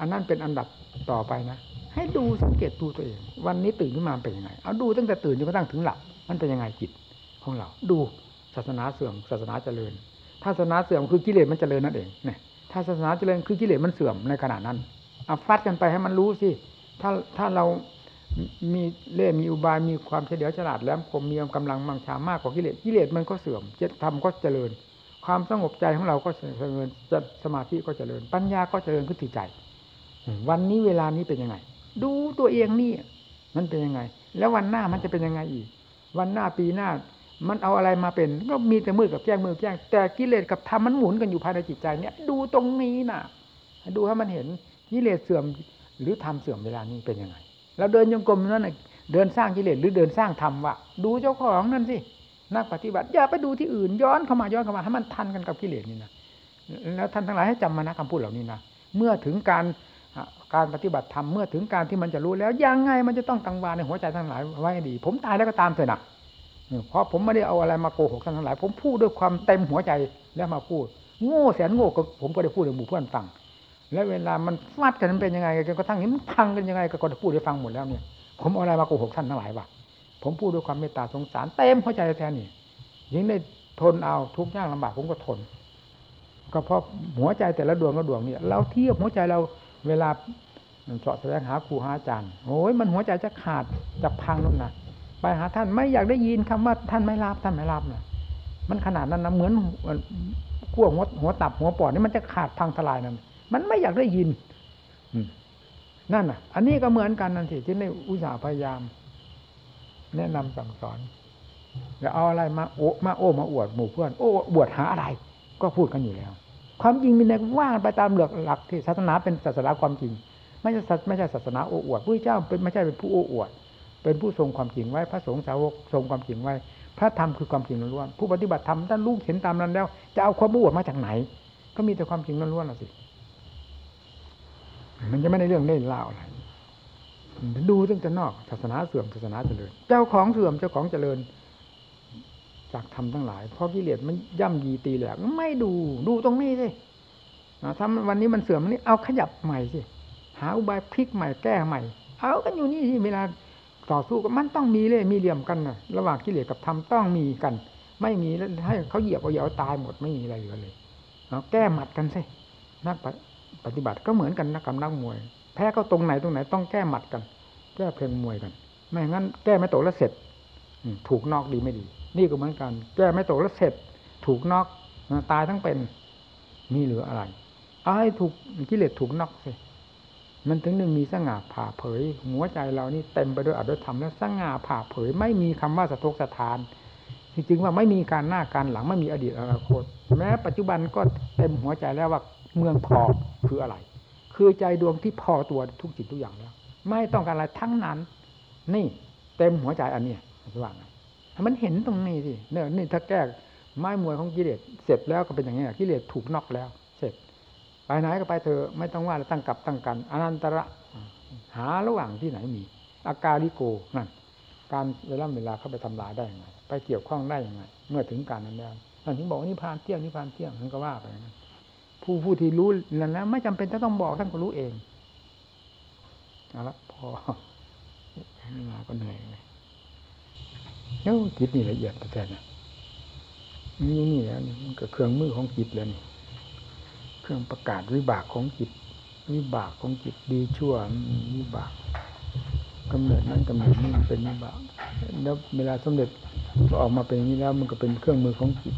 อันนั้นเป็นอันดับต่อไปนะให้ดูสังเกตดูตัวเอง วันนี้ตื่นขึ้นมาเป็นยังไง เอาดูตั้งแต่ตื่นจนกระทั่งถึงหลับมันเป็นยังไงจิตของเรา ดูศาสนาเสื่อมศาสนาเจริญ ถ้าศาสนาเสื่อมคือกิเลสมันเจริญนั่นเองเนี่ยถ้าศาสนาเจริญคือกิเลสมันเสื่อมในขณะนั้นเอาฟัดกันไปให้มันรู้สิถ้าถ้าเรา มีเล่มีอุบายมีความเฉลียวฉลาดแล้วผมมีกำลังมังชามากกว่ากิเลสกิเลสมันก็เสื่อมจะทำก็เจริญ ความสงบใจของเราก็เจริญจะสมาธิก็เจริญ ปัญญาก็เจริญขึ้นที่ใจ วันนี้เวลานี้เป็นยังไง ดูตัวเองนี่มันเป็นยังไง แล้ววันหน้ามันจะเป็นยังไงอีก วันหน้าปีหน้ามันเอาอะไรมาเป็นก็มีแต่มือกับแจ้งมือแจ้ง แต่กิเลสกับธรรมมันหมุนกันอยู่ภายในจิตใจเนี่ยดูตรงนี้น่ะ ดูให้มันเห็นกิเลสเสื่อมหรือธรรมเสื่อมเวลานี้เป็นยังไง เราเดินยงกลมนั่นเดินสร้างกิเลสหรือเดินสร้างธรรมวะดูเจ้าของนั่นสินักปฏิบัติอย่าไปดูที่อื่นย้อนเข้ามาย้อนเข้ามาให้มันทันกันกับกิเลสนี่นะแล้วท่านทั้งหลายให้จำมานะคำพูดเหล่านี้นะเมื่อถึงการการปฏิบัติธรรมเมื่อถึงการที่มันจะรู้แล้วยังไงมันจะต้องตังวานในหัวใจทั้งหลายไว้ดี ผมตายแล้วก็ตามเถอะนะเพราะผมไม่ได้เอาอะไรมาโกหกท่านทั้งหลาย ผมพูดด้วยความเต็มหัวใจแล้วมาพูด โง่แสนโง่ก็ผมก็ได้พูดให้หมู่เพื่อนฟัง แล้วเวลามันฟาดกันเป็นยังไงจนกระทั่งนี้มันพังกันยังไงก็ก็ได้พูดให้ฟังหมดแล้วเนี่ย ผมเอาอะไรมาโกหกท่านทั้งหลายวะผมพูดด้วยความเมตตาสงสารเต็มหัวใจแท้นี่ยิ่งได้ทนเอาทุกข์ยากลำบากผมก็ทน ก็เพราะหัวใจแต่ละดวงละดวงเนี่ยเราเทียบหัวใจเราเวลาเสาะแสวงหาครูหาอาจารย์โอ้ยมันหัวใจจะขาดจะพังนู่นนะไปหาท่านไม่อยากได้ยินคำว่าท่านไม่รับท่านไม่รับนะมันขนาดนั้นนะเหมือนขั้วหัวหัวตับหัวปอดนี่มันจะขาดพังทลายนั่น มันไม่อยากได้ยินนั่นน่ะ อันนี้ก็เหมือนกันนั่นสิที่ในอุตสาห์พยายาม แนะนำสั่งสอนแล้วเอาอะไรมาโอ้มาโอ้มาอวดหมู่เพื่อนโอ้อวดหาอะไร ก็พูดกันอยู่แล้ว ความจริงมีในว่างไปตามหลักหลักที่ศาสนาเป็นศาสนาความจริง ไม่ใช่ไม่ใช่ศาสนาโอ้อวดพระเจ้าเป็นไม่ใช่เป็นผู้โอ้อวด เป็นผู้ทรงความจริงไว้ พระสงฆ์สาวกทรงความจริงไว้ พระธรรมคือความจริงล้วนๆผู้ปฏิบัติธรรมท่านรู้เห็นตามนั้นแล้ว จะเอาความโอ้อวดมาจากไหน ก็มีแต่ความจริงล้วนๆน่ะสิ มันจะไม่ได้เรื่องเล่นเล่าอะไรดูตั้งแต่นอกศาสนาเสื่อมศาสนาเจริญ เจ้าของเสื่อมเจ้าของเจริญ จากธรรมทั้งหลายเพราะกิเลสมันย่ำยีตีแหลกไม่ดูดูตรงนี้สิถ้าวันนี้มันเสื่อมวันนี้เอาขยับใหม่สิหาอุบายพลิกใหม่แก้ใหม่ เอากันอยู่นี่เวลาต่อสู้กันมันต้องมีเลยมีเหลี่ยมกันนะระหว่างกิเลสกับธรรมต้องมีกัน ไม่มีแล้วให้เขาเหยียบเอาเหยียบตายหมดไม่มีอะไรเหลือเลยเอาแก้หมัดกันสินัก ปฏิบัติก็เหมือนกันนักกำนักมวย แพ้ก็ตรงไหนตรงไหนต้องแก้หมัดกัน แก้เพลงมวยกัน ไม่งั้นแก้ไม่ตกแล้วเสร็จถูกนอกดีไม่ดี นี่ก็เหมือนกัน แก้ไม่ตกแล้วเสร็จ ถูกนอกตายทั้งเป็นมีเหลืออะไรเอาให้ถูกกิเลสถูกนอกสิมันถึงหนึ่งมีสง่าผ่าเผย หัวใจเรานี่เต็มไปด้วยอัตธรรมและสง่าผ่าเผย ไม่มีคำว่าสะทกสะทานจริงๆว่าไม่มีการหน้าการหลังไม่มีอดีตอนาคตแม้ปัจจุบันก็เต็มหัวใจแล้วว่า เมืองพอคืออะไร คือใจดวงที่พอตัวทุกจิตทุกอย่างแล้ว ไม่ต้องการอะไรทั้งนั้น นี่เต็มหัวใจอันนี้ว่างมันเห็นตรงนี้สิเนี่ยนี่ถ้าแก้ไม้มวยของกิเลสเสร็จแล้วก็เป็นอย่างนี้กิเลสถูกนอกแล้ว เสร็จ ไปไหนก็ไปเธอไม่ต้องว่าตั้งกับตั้งกันอนันตระหาระหว่างที่ไหนมี อากาลิโกนั่นการเวลาเวลาเข้าไปทำลายได้ยังไง ไปเกี่ยวข้องได้ยังไง เมื่อถึงการนั้นแล้วท่านถึงบอกว่านิพพานเที่ยงนิพพานเที่ยงท่านก็ว่าไปนะ ผู้ผู้ที่รู้นั้นแล้ว ไม่จำเป็นจะต้องบอกท่านก็รู้เองเอาละพอเวลาก็เหนื่อยเลยเอ้าจิตนี่ละเอียดแต่นะนี่นี่แล้วนี่มันก็เครื่องมือของจิตแล้วนี่เครื่องประกาศวิบากของจิตวิบากของจิตดีชั่ววิบากกำเนิดนั้นกำเนิดนี้เป็นวิบากแล้วเวลาสมเด็จออกมาเป็นอย่างนี้แล้วมันก็เป็นเครื่องมือของจิต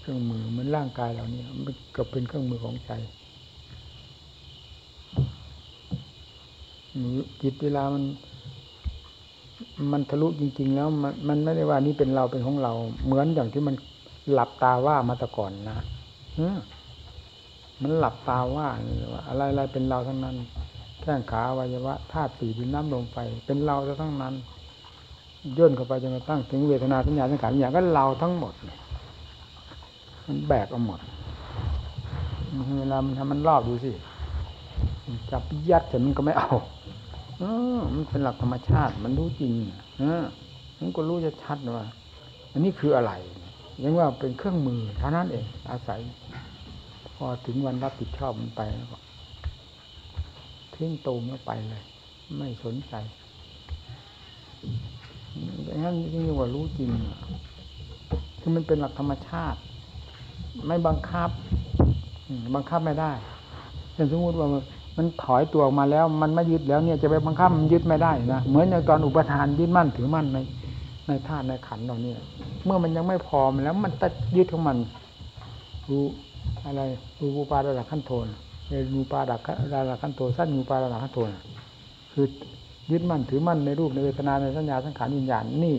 เครื่องมือมือนร่างกายเราเนี่ยมันก็เป็นเครื่องมือของใจจิตเวลามัน มันทะลุจริง ๆ แล้ว มันมันไม่ได้ว่านี่เป็นเราเป็นของเรา เหมือนอย่างที่มันหลับตาว่ามาแต่ก่อนนะมันหลับตาว่าอะไรอะไรเป็นเราทั้งนั้น แข้งขาวัยวะธาตุสี่ดินน้ำลมไฟเป็นเราทั้งนั้นย่นเข้าไปจนกระทั่งถึงเวทนาสัญญาสังขารอย่างก็เราทั้งหมด มันแบกเอาหมดเวลามันทำมันรอบดูสิจับยัดแต่มันก็ไม่เอาเออมันเป็นหลักธรรมชาติ มันรู้จริงเออมันก็รู้จะชัดว่าอันนี้คืออะไรยังว่าเป็นเครื่องมือเท่านั้นเอง อาศัย พอถึงวันรับผิดชอบมันไปแล้วก็ทิ้งตูมแล้วไปเลย ไม่สนใจอย่างนั้นเรียกว่ารู้จริงคือมันเป็นหลักธรรมชาติ ไม่บังคับ บังคับไม่ได้เช่นสมมติว่ามันถอยตัวออกมาแล้ว มันไม่ยึดแล้วเนี่ยจะไปบังคับมันยึดไม่ได้นะเหมือนในตอนอุปทานยึดมั่นถือมั่นในในธาตุในขันเราเนี่ย เมื่อมันยังไม่พอมแล้วมันจะยึดของมันรู้อะไรรูปปาระดับขั้นโทนเรนูปาดักระดับขั้นโทสั้นนูปาระดับขั้นโทนคือยึดมั่นถือมั่นในรูปในเวทนาในสัญญาสังขารวิญญาณนี่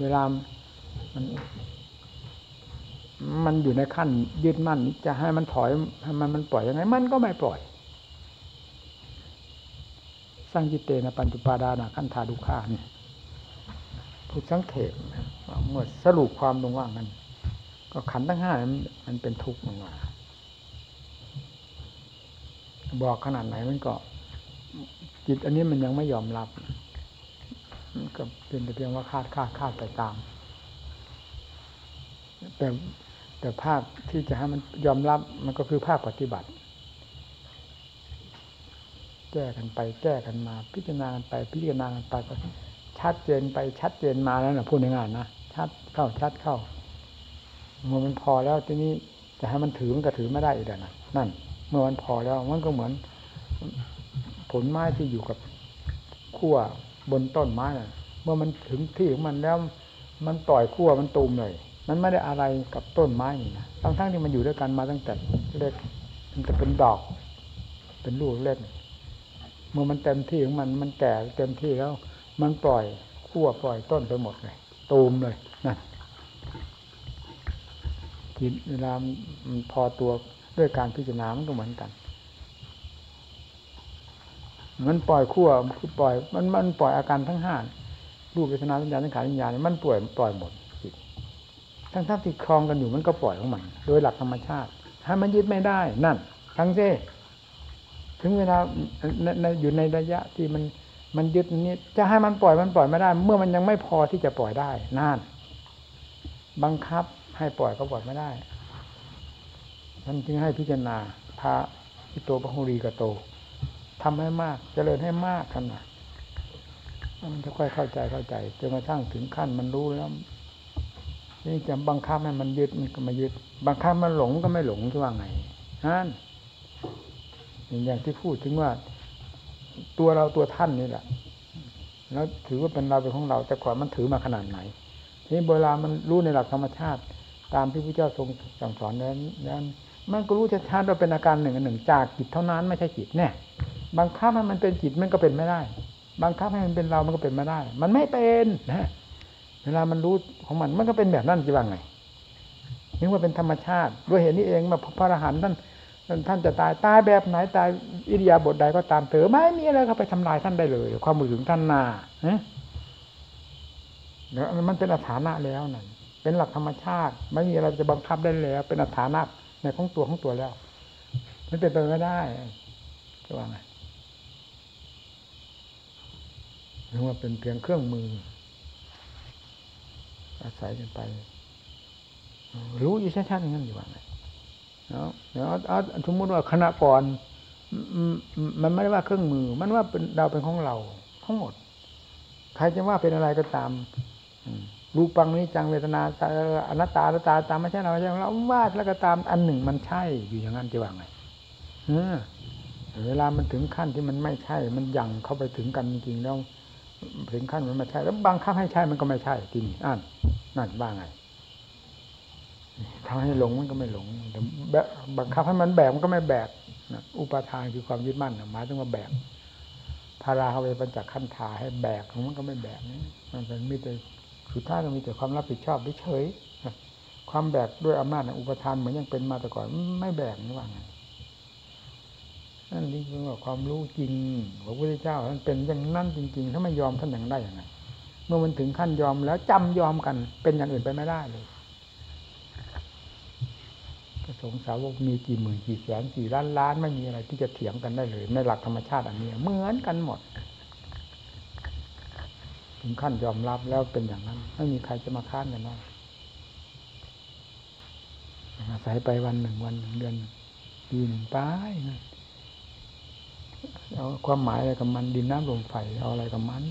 เวลามัน มันอยู่ในขั้นยึดมั่น จะให้มันถอยให้มันมันปล่อยยังไง มันก็ไม่ปล่อย สร้างจิตเตนะปัญจุปาดานาขั้นธาดุขานี่พูดสังเขปเมื่อสรุปความตรงว่ามัน ก็ขันทั้งห้ามันเป็นทุกข์ลงมาบอกขนาดไหนมันก็ จิตอันนี้มันยังไม่ยอมรับมันก็เป็นแต่เพียงว่าคาดคาดคาดไปตามแต่ แต่ภาคที่จะให้มันยอมรับมันก็คือภาคปฏิบัติ แก้กันไป แก้กันมา พิจารณากันไปพิจารณากันไปก็ชัดเจนไปชัดเจนมาแล้วนะพูดง่ายๆนะชัดเข้าชัดเข้าเมื่อมันพอแล้วทีนี้จะให้มันถือมันก็ถือไม่ได้อีกแล้วนะนั่น เมื่อมันพอแล้วมันก็เหมือน ผลไม้ที่อยู่กับขั้วบนต้นไม้น่ะ เมื่อมันถึงที่ของมันแล้ว มันปล่อยขั้วมันตูมเลย มันไม่ได้อะไรกับต้นไม้นี่นะทั้งทั้งที่มันอยู่ด้วยกันมาตั้งแต่เล็กมันจะเป็นดอก เป็นลูกเล็กเมื่อมันเต็มที่ของมันมันแก่เต็มที่แล้ว มันปล่อยขั้วปล่อยต้นไปหมดเลยตูมเลยนั่นกินเวลามันพอตัวด้วยการพิจารณามันก็เหมือนกัน มันปล่อยขั้วคือปล่อย มันมันปล่อยอาการทั้งห้ารูปเวทนาสัญญาสังขารวิญญาณมันปล่อยปล่อยหมด ทั้งทั้งที่คลองกันอยู่มันก็ปล่อยของมัน โดยหลักธรรมชาติ ถ้ามันยึดไม่ได้ นั่นทั้งเจ้ถึงเวลาอยู่ในระยะที่มันมันยึดนี้จะให้มันปล่อยมันปล่อยไม่ได้ เมื่อมันยังไม่พอที่จะปล่อยได้นั่นบังคับให้ปล่อยก็ปล่อยไม่ได้ท่านจึงให้พิจารณาพระอิโตปหุรีกโตทำให้มากจเจริญให้มากขนาดมันจะค่อยเข้าใจเข้าใจจนกระทั่งถึงขั้นมันรู้แล้ว นี่จะบังคับให้มันยึดมันก็มายึด บังคับมันหลงก็ไม่หลงที่ว่าไงนั่นอย่างที่พูดถึงว่า ตัวเราตัวท่านนี่แหละ แล้วถือว่าเป็นเราเป็นของเรา แต่ก่อนมันถือมาขนาดไหนนี่เวลามันรู้ในหลักธรรมชาติ ตามที่พระเจ้าทรงสั่งสอนนั้นนั้นมันก็รู้ชัดๆว่าเป็นอาการหนึ่งหนึ่งจากจิตเท่านั้นไม่ใช่จิตแน่บังคับให้มันเป็นจิตมันก็เป็นไม่ได้ บังคับให้มันเป็นเรามันก็เป็นไม่ได้ มันไม่เป็นนะ เวลามันรู้ของมันมันก็เป็นแบบนั้นจะว่าไงนึกว่าเป็นธรรมชาติ ด้วยเหตุนี้เองมาพระอรหันต์ท่านท่านจะตายตายแบบไหนตายอิริยาบถใดก็ตามเถอะไม่มีอะไรเข้าไปทำลายท่านได้เลย ความมือถึงท่านนาเนี่ยมันเป็นอัฐานะแล้วนั่นเป็นหลักธรรมชาติ ไม่มีอะไรจะบังคับได้แล้ว เป็นอัฐานะในของตัวของตัวแล้วมันเป็นไปไม่ได้จะว่าไงนึกว่าเป็นเพียงเครื่องมือ อาศัยกันไป รู้อยู่ชัดๆอย่างนั้นอยู่ว่าไงเนาะเดี๋ยวเอาสมมติว่าขณะก่อนมันไม่ได้ว่าเครื่องมือ มันว่าเป็นเราเป็นของเราทั้งหมด ใครจะว่าเป็นอะไรก็ตามรูปังนี้จังเวทนาอนัตตาตตาตามไม่ใช่เราไม่ใช่เราวาดแล้วก็ตามอันหนึ่งมันใช่อยู่อย่างนั้นจะว่าไงเวลามันถึงขั้นที่มันไม่ใช่ มันยังเข้าไปถึงกันจริงๆแล้ว ถึงขั้นมันไม่ใช่ แล้วบางครั้งให้ใช่มันก็ไม่ใช่ทีนี้อ่านนั่นบ้างไงทำให้หลงมันก็ไม่หลงแต่บังคับให้มันแบกมันก็ไม่แบกอุปทานคือความยึดมั่นหมายถึงว่าแบกพาราเขาไปบรรจักขั้นทาให้แบกของมันก็ไม่แบกมันเป็นมีแต่สุดท้ายมันมีแต่ความรับผิดชอบเฉยความแบกด้วยอำนาจอุปทานเหมือนยังเป็นมาแต่ก่อนไม่แบกนี่ว่าไง นั่นนี่คือว่าความรู้จริงพระพุทธเจ้าท่านเป็นอย่างนั้นจริง ๆ ถ้าไม่ยอมท่านอย่างได้ยังไงเมื่อมันถึงขั้นยอมแล้วจำยอมกัน เป็นอย่างอื่นไปไม่ได้เลยพระสงฆ์สาวกมีกี่หมื่นกี่แสนกี่ล้านล้านไม่มีอะไรที่จะเถียงกันได้เลย ในหลักธรรมชาติอันนี้เหมือนกันหมด ถึงขั้นยอมรับแล้วเป็นอย่างนั้น ไม่มีใครจะมาค้านกันได้อาศัยไปวันหนึ่งวันหนึ่งเดือนปีหนึ่งไปนะ เอาความหมายอะไรกับมันดินน้ำลมไฟเอาอะไรกับมัน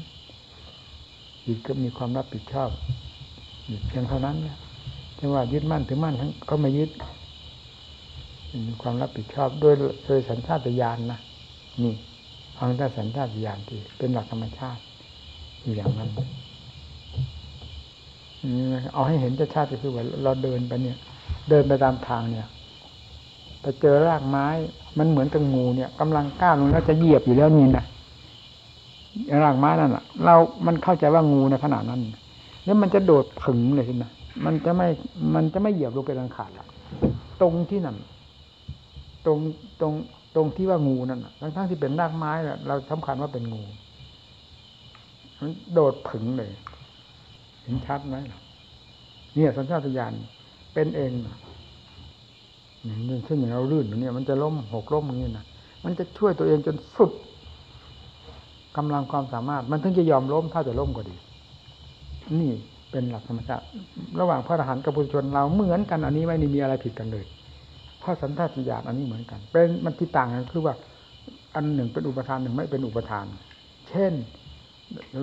จิตก็มีความรับผิดชอบเพียงเท่านั้นเนี่ยที่ว่ายึดมั่นถือมั่นทั้งก็ไม่ยึดมีความรับผิดชอบด้วยโดยสัญชาตญาณนนะนี่ฟังแต่สัญชาตญาณที่เป็นหลักธรรมชาติอย่างนั้นเอาให้เห็นชาติก็คือว่าเราเดินไปเนี่ย เดินไปตามทางเนี่ยไปเจอรากไม้ มันเหมือนกับงูเนี่ยกำลังก้าวลงแล้วจะเหยียบอยู่แล้วนี่นะรากไม้นั่นแหละเรามันเข้าใจว่างูในขนาดนั้น แล้วมันจะโดดถึงเลยนะมันจะไม่ มันจะไม่เหยียบลงไปดังขาดละตรงที่นั่น ตรงตรงตรงที่ว่างูนั่นทั้งทั้งที่เป็นรากไม้เราสำคัญว่าเป็นงู มันโดดผึ่งเลย เห็นชัดไหมเนี่ยสัญชาตญาณเป็นเอง เช่นอย่างเราลื่นเนี่มันจะล้มหกล้มอย่างนี้นะมันจะช่วยตัวเองจนสุดกำลังความสามารถ มันถึงจะยอมล้มถ้าจะล้มก็ดี นี่เป็นหลักธรรมชาติระหว่างพระอรหันต์กับบุชนเราเหมือนกัน อันนี้ไม่มีอะไรผิดกันเลยเพราะสันทัตญาณอันนี้เหมือนกัน เป็นมันที่ต่างกันคือว่า อันหนึ่งเป็นอุปทานหนึ่งไม่เป็นอุปทาน เช่น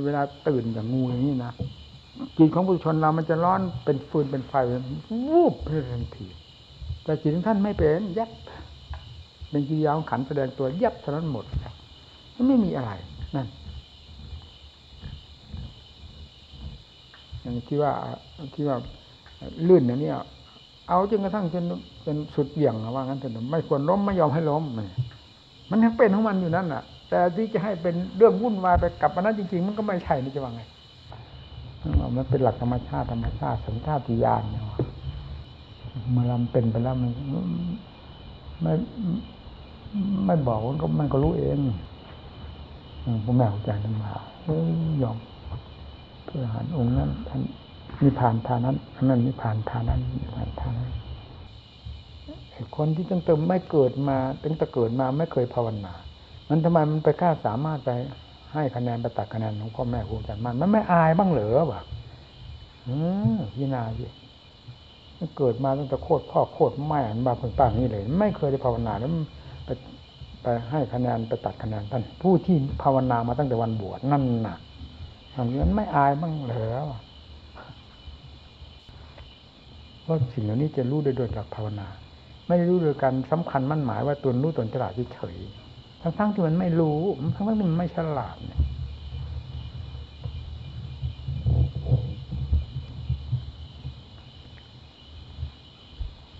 เวลาตื่นอย่างงูอย่างนี้นะจิตของบุชนเรามันจะร้อนเป็นฟืนเป็นไฟวูบเพื่อทันที แต่จิตของท่านไม่เป็นยับเป็นกิริยาของขันแสดงตัวยับเท่านั้นหมดมันไม่มีอะไรนั่นอย่างที่ว่าที่ว่าลื่นอย่างนี้เอาจนกระทั่งจนเป็นสุดเหวี่ยงว่างั้นเถอะไม่ควรล้มไม่ยอมให้ล้มมันยังเป็นของมันอยู่นั่นน่ะแต่ที่จะให้เป็นเรื่องวุ่นวายไปกับมันนั้นจริง ๆ มันก็ไม่ใช่นี่จะว่าไงมันเป็นหลักธรรมชาติธรรมชาติสัญชาติญาณเนี่ย มื่อเราเป็นไปแล้วมันไม่ไม่บอกมันก็มันก็รู้เองพ่อแม่ครูอาจารย์ท่นมาเฮ้ยยอมเพื่อหันองค์นั้นท่านนิพานทานั้นอันนั้นนิพานทานั้นนิพานทานั้นคนที่ตั้งแต่ไม่เกิดมาตั้งแต่เกิดมาไม่เคยภาวนา มันทำไมมันไปกล้าสามารถไปให้คะแนนไปตัดคะแนนของพ่อแม่ครูอาจารย์มันมันไม่อายบ้างเหรอวะอืมพิจารณาสิ เกิดมาตั้งแต่โคตรพ่อโคตรแม่มาเพิ่งตั้งนี่เลย ไม่เคยได้ภาวนาแล้วไปไปให้คะแนนไปตัดคะแนนท่านผู้ที่ภาวนามาตั้งแต่วันบวชนั่นหนักอันนั้นไม่อายบ้างเหรอว่าสิ่งเหล่านี้จะรู้โดยโดยหลักภาวนา ไม่ได้รู้โดยการสำคัญมั่นหมายว่าตนรู้ตนฉลาดเฉยทั้งๆที่มันไม่รู้ทั้งๆที่มันไม่ฉลาดเนี่ย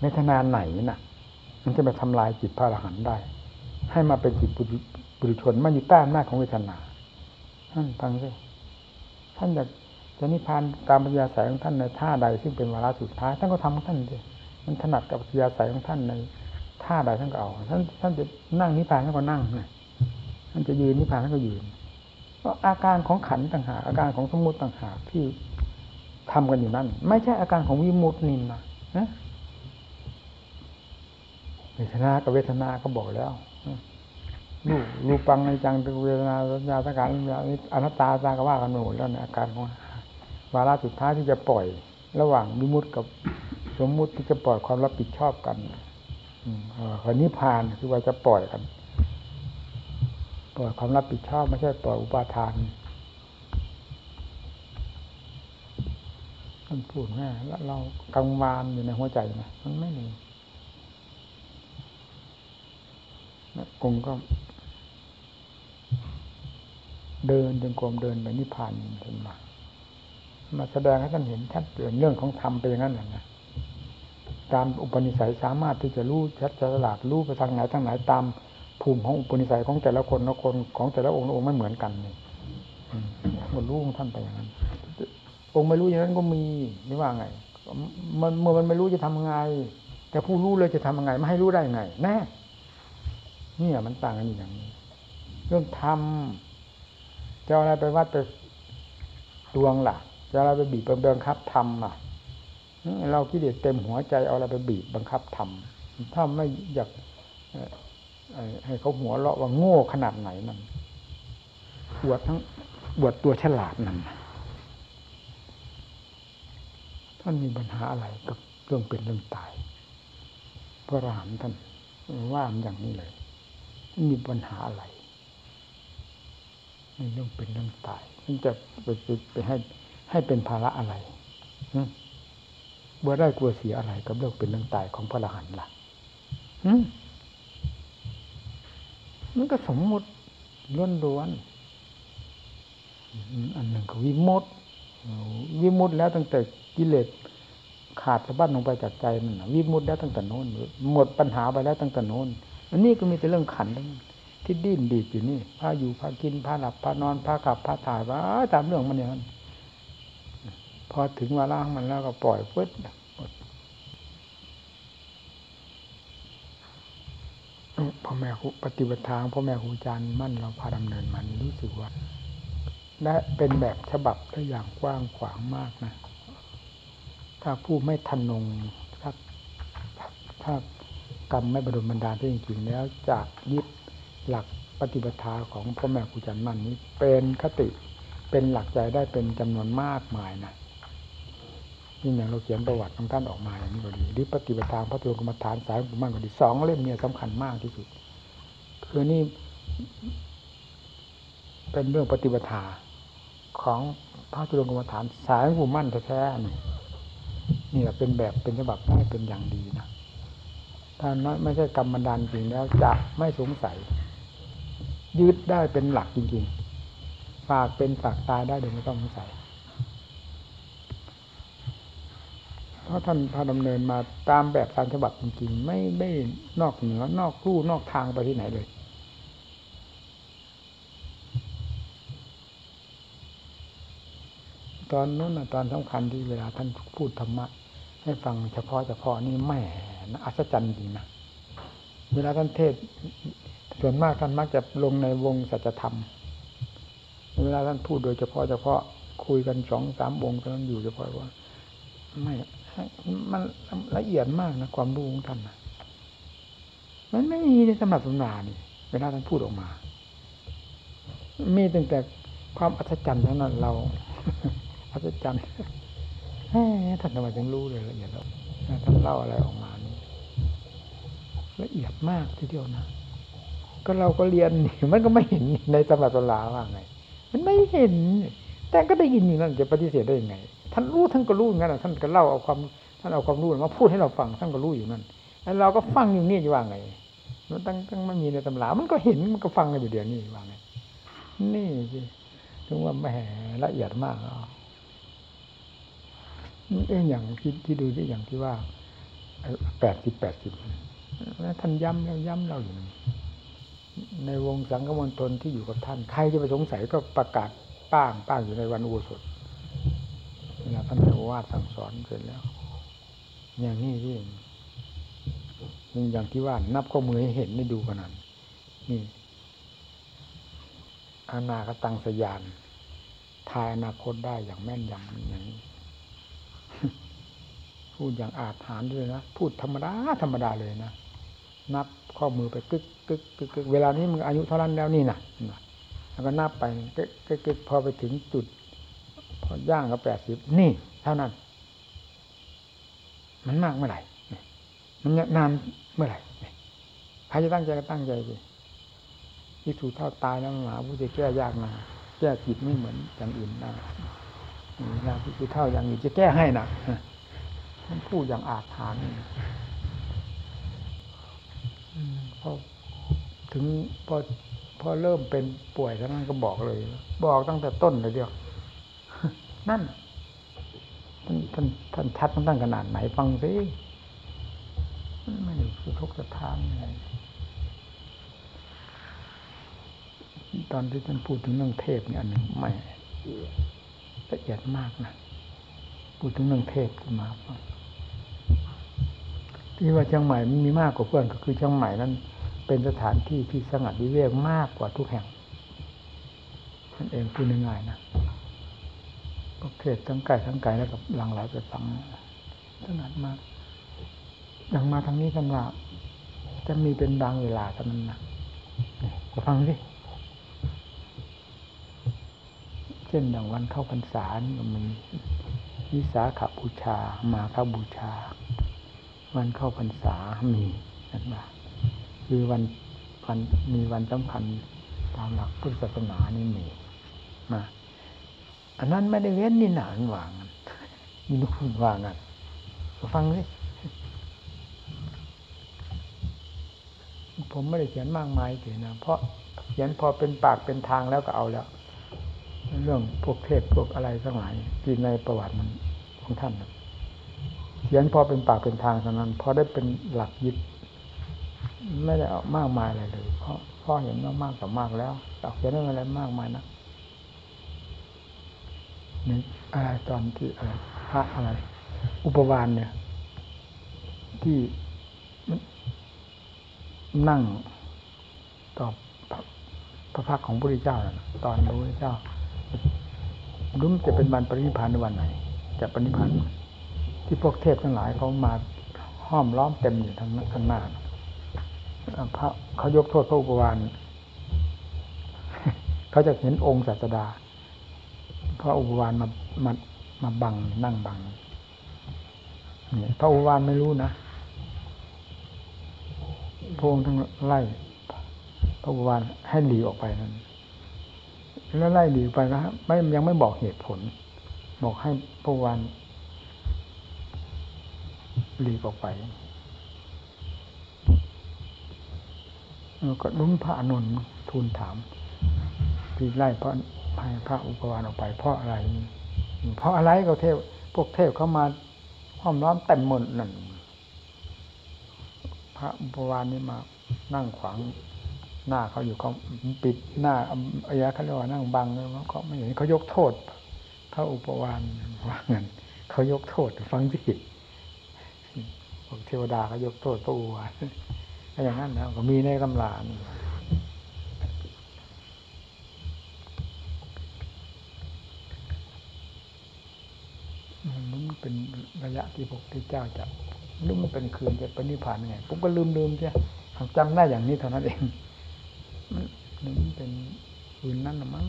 ในขนาไหนน่ะ มันจะมาทำลายจิตพระอรหันต์ได้ ให้มาเป็นจิตปุถุชนมาอยู่ใต้อำนาจของเวทนาท่านฟังสิท่านจะจะนิพพานตามปัญญาสายของท่านในท่าใด ซึ่งเป็นวาระสุดท้ายท่านก็ทำของท่านสิมันถนัดกับปัญญาสายของท่านในท่าใดท่านก็เอาท่านท่านจะนั่งนิพพานท่านก็นั่งนะท่านจะยืนนิพพานท่านก็ยืนเพราะอาการของขันต่างหากอาการของสมมุติต่างหากที่ทำกันอยู่นั่นไม่ใช่อาการของวิมุตตินินนะ เวทนากับเวทนาก็บอกแล้วรูปรูปังในจังเวทนาสัญญาสังขารวิญญาณอนัตตาตากว่ากันหมดแล้วเนี่ยอาการของวาระสุดท้ายที่จะปล่อย ระหว่างวิมุติกับสมมุติที่จะปล่อยความรับผิดชอบกันคนนิพพานคือว่าจะปล่อยกันปล่อยความรับผิดชอบไม่ใช่ปล่อยอุปาทานท่านพูดแม่แล้วเรากังวานอยู่ในหัวใจนะมันไม่มี องก็ เดินจงกรมเดินไปนิพพานจนมามาแสดงให้ท่านเห็นชัดเจนเรื่องของธรรมเป็นอย่างนั้นนะตามอุปนิสัยสามารถที่จะรู้ชัดฉลาดรู้ไปทางไหนทางไหนตามภูมิของอุปนิสัยของแต่ละคนละคนของแต่ละองค์องค์ไม่เหมือนกันนี่หมดรู้ของท่านไปอย่างนั้น องค์ไม่รู้อย่างนั้นก็มีไม่ว่าไงมันเมื่อมันไม่รู้จะทำไง แต่ผู้รู้เลยจะทำยังไง ไม่ให้รู้ได้ไง แน่ เนี่ยมันต่างกันอย่างนี้ เรื่องธรรมจะอะไรไปวัดไปดวงล่ะจะอะไรไปบีบไปบังคับธรรมล่ะเราคิดเด็ดเต็มหัวใจเอาอะไรไปบีบบังคับทำถ้าไม่อยากให้เขาหัวเราะว่าโง่ขนาดไหนนั่นบวดทั้งบวดตัวฉลาดนั่นท่านมีปัญหาอะไรกับเรื่องเป็นเรื่องตาย พระรามท่านว่ามันอย่างนี้เลย มีปัญหาอะไรในเรื่องเป็นเรื่องตายมันจะไปไปให้ ให้เป็นภาระอะไรบ่ได้กลัวเสียอะไรกับเรื่องเป็นเรื่องตายของพระอรหันต์ล่ะมันก็สมมติล้วนล้วนอันหนึ่งก็วิมุตวิมุตแล้วตั้งแต่กิเลสขาดสะบั้นลงไปจากใจมันวิมุตแล้วตั้งแต่โน้นหมดปัญหาไปแล้วตั้งแต่โน้น อันนี้ก็มีแต่เรื่องขันที่ดิ้นดีดอยู่นี่พาอยู่พากินพาหลับพานอนพาขับพาถ่ายว่าตามเรื่องมันอย่างนั้นพอถึงวาระของมันแล้วก็ปล่อยพุทพ่อแม่ครูปฏิบัติทางพ่อแม่ครูอาจารย์มั่นเราพาดำเนินมันรู้สึกว่าและเป็นแบบฉบับได้อย่างกว้างขวางมากนะ ถ้าผู้ไม่ทันงถ้าถ้า กรรมไม่บรมบรรดาที่จริงๆแล้วจากยึดหลักปฏิบัติของพ่อแม่ครูอาจารย์มันนี้ เป็นคติเป็นหลักใจได้เป็นจำนวนมากมายนะนี่อย่างเราเขียนประวัติของท่านออกมาอย่างนี้ก็ดีหรือปฏิบัติทางพระตุลกรรมฐานสายบุมันก็ดีสองเล่มเนี่ยสำคัญมากที่สุด คือนี่เป็นเรื่องปฏิบัติของพระตุลกรรมฐานสายบุมั่นแท้ๆนี่นี่แหละเป็นแบบเป็นฉบับได้เป็นอย่างดีนะ ถ้าไม่ใช่กรรมบันดาลจริงแล้วจะไม่สงสัย ยึดได้เป็นหลักจริง ๆ ฝากเป็นฝากตายได้โดยไม่ต้องสงสัย เพราะท่านพาดำเนินมาตามแบบตามฉบับจริงๆ ไม่ไม่นอกเหนือนอกลู่นอกทางไปที่ไหนเลยตอนนู้นนะตอนสำคัญที่เวลาท่านพูดธรรมะให้ฟังเฉพาะเฉพาะนี่แหม อัศจรรย์จริงนะเวลาท่านเทศส่วนมากท่านมักจะลงในวงสัจธรรม เวลาท่านพูดโดยเฉพาะเฉพาะคุยกันสองสามวงตอนนั้นอยู่เฉพาะว่า ไม่มันละเอียดมากนะความรู้ของท่านนะมันไม่มีในสมัตสมนานี่เวลาท่านพูดออกมา มีตั้งแต่ความอัศจรรย์เท่านั้นเราอัศจรรย์ท่านทำไมถึงรู้เลยละเอียดแล้วท่านเล่าอะไรออกมา ละเอียดมากทีเดียวนะก็เราก็เรียนมันก็ไม่เห็นในตำราตำราว่าไง มันไม่เห็น แต่ก็ได้ยินอย่างนั้นจะปฏิเสธได้ยังไง ท่านรู้ท่านก็รู้อย่างนั้นท่านก็เล่าเอาความท่านเอาความรู้มาพูดให้เราฟังท่านก็รู้อยู่นั่นไอ้เราก็ฟังอยู่นี่จะว่าไงมันตั้งตั้งมันมีในตำรามันก็เห็นมันก็ฟังกันอยู่เดี๋ยวนี้ว่าไงนี่สิถึงว่าแหมละเอียดมากอะเอ้ยอย่างที่ที่ดูที่อย่างที่ว่าแปดสิบแปดสิบ แล้วท่านย้ำแล้วย้ำเราอยู่ในวงสังฆมณฑลที่อยู่กับท่าน ใครจะไปสงสัยก็ประกาศป้างป้างอยู่ในวันอุโบสถเวลาท่านให้โอวาทสั่งสอนเสร็จแล้ว อย่างนี้ที่อย่างที่ว่านับข้อมือให้เห็นได้ดูขนาดนี่อานาคตังสยาน ทายอนาคตได้อย่างแม่นยำอย่างนี้พูดอย่างอาจหารด้วยนะ พูดธรรมดาธรรมดาเลยนะ นับข้อมือไปกึกกึกกึกกึกเวลานี้มึงอายุเท่านั้นแล้วนี่นะแล้วก็นับไปกึกกึกกึกพอไปถึงจุด พอย่างก็แปดสิบนี่เท่านั้น มันมากเมื่อไหร่มันนานเมื่อไหร่ใครจะตั้งใจก็ตั้งใจสิที่ถูกเท่าตายแล้วหมาผู้จะแก้ยากนะแก้จิตไม่เหมือนอย่างอื่นนะนะที่เท่าอย่างอื่นจะแก้ให้นะมันพูดอย่างอาถรรพ์ พอถึงพอพอเริ่มเป็นป่วยท่านั้นก็บอกเลย บอกตั้งแต่ต้นเลยเดียวนั่นท่านท่านท่านชัดมันตั้งขนาดไหนฟังสิไม่คือทุกสถานเลยตอนที่ท่านพูดถึงเรื่องเทพเนี่ยอันหนึ่งไม่ละเอียดมากนะพูดถึงเรื่องเทพขึ้นมาฟัง ที่ว่าเชียงใหม่มันมีมากกว่าเพื่อนก็คือเชียงใหม่นั้น เป็นสถานที่ที่สงัดวิเวกมากกว่าทุกแห่งนั่นเองพูดง่ายๆนะก็เทศทั้งไกลทั้งไกลแล้วกับหลังไหลไปฟังสงัดมากอย่างมาทางนี้กันว่าจะมีเป็นบางเวลาเท่านั้นนะก็ฟังสิเช่นอย่างวันเข้าพรรษานี่ก็มีวิสาขบูชา มาคบูชา วันเข้าพรรษามีนั่นว่าคือวันวันมีวันสำคัญตามหลักพุทธศาสนานี่มีมาอันนั้นไม่ได้เว้นนี่หนานวางมีนุ่นวางกันฟังสิผมไม่ได้เขียนมากมายเขียนะเพราะเขียนพอเป็นปากเป็นทางแล้วก็เอาแล้ว เรื่องพวกเทพพวกอะไรทั้งหลายที่ในประวัติมันของท่าน เขียนพอเป็นปากเป็นทางเท่านั้นพอได้เป็นหลักยึดไม่ได้อามากมายอะไรเลยเพราะพ่อเห็นว่ามากต่อมากแล้วเอาเขียนอะไรมากมายนะนี่อะไรตอนที่อะไรพระอะไร อุปวานเนี่ย ที่นั่งตอบพระพักของพระพุทธเจ้าตอนพระพุทธเจ้ารู้จะเป็นวันปรินิพพานในวันไหน จะปรินิพพาน ที่พวกเทพทั้งหลายเขามาห้อมล้อมเต็มอยู่ทางข้างหน้าพระเขายกโทษพระอุปวานเขาจะเห็นองค์ศาสดาพระอุปวานมามามาบังนั่งบังเนี่ยพระอุปวานไม่รู้นะพระองค์ทั้งไล่พระอุปวานให้หลีออกไปนั้นแล้วไล่หลีไปนะครับไม่ยังไม่บอกเหตุผล บอกให้พระอุปวาน หลีออกไปก็ลุ้นพระอนุนทูลถามที่ไล่เพราะให้พระอุปวานออกไป เพราะอะไร เพราะอะไรก็เทพพวกเทพเข้ามาห้อมล้อมเต็มหมดนั่นพระอุปวานนี่มานั่งขวางหน้าเขาอยู่เขาปิดหน้าอายะเขาเรียกว่านั่งบังเลยว่าเขาไม่เห็นเขายกโทษ พระอุปวานว่างั้นเขายกโทษฟังสิ พวกเทวดาเขายกโทษพระอุวาก็อย่างนั้นนะก็มีในตำรานี่มันเป็นระยะที่พระพุทธเจ้าจะนึกมันเป็นคืนจะเป็นนิพพานไงผมก็ลืมลืมใช่จำได้อย่างนี้เท่านั้นเอง มันมันเป็นคืนนั้นนะมั้ง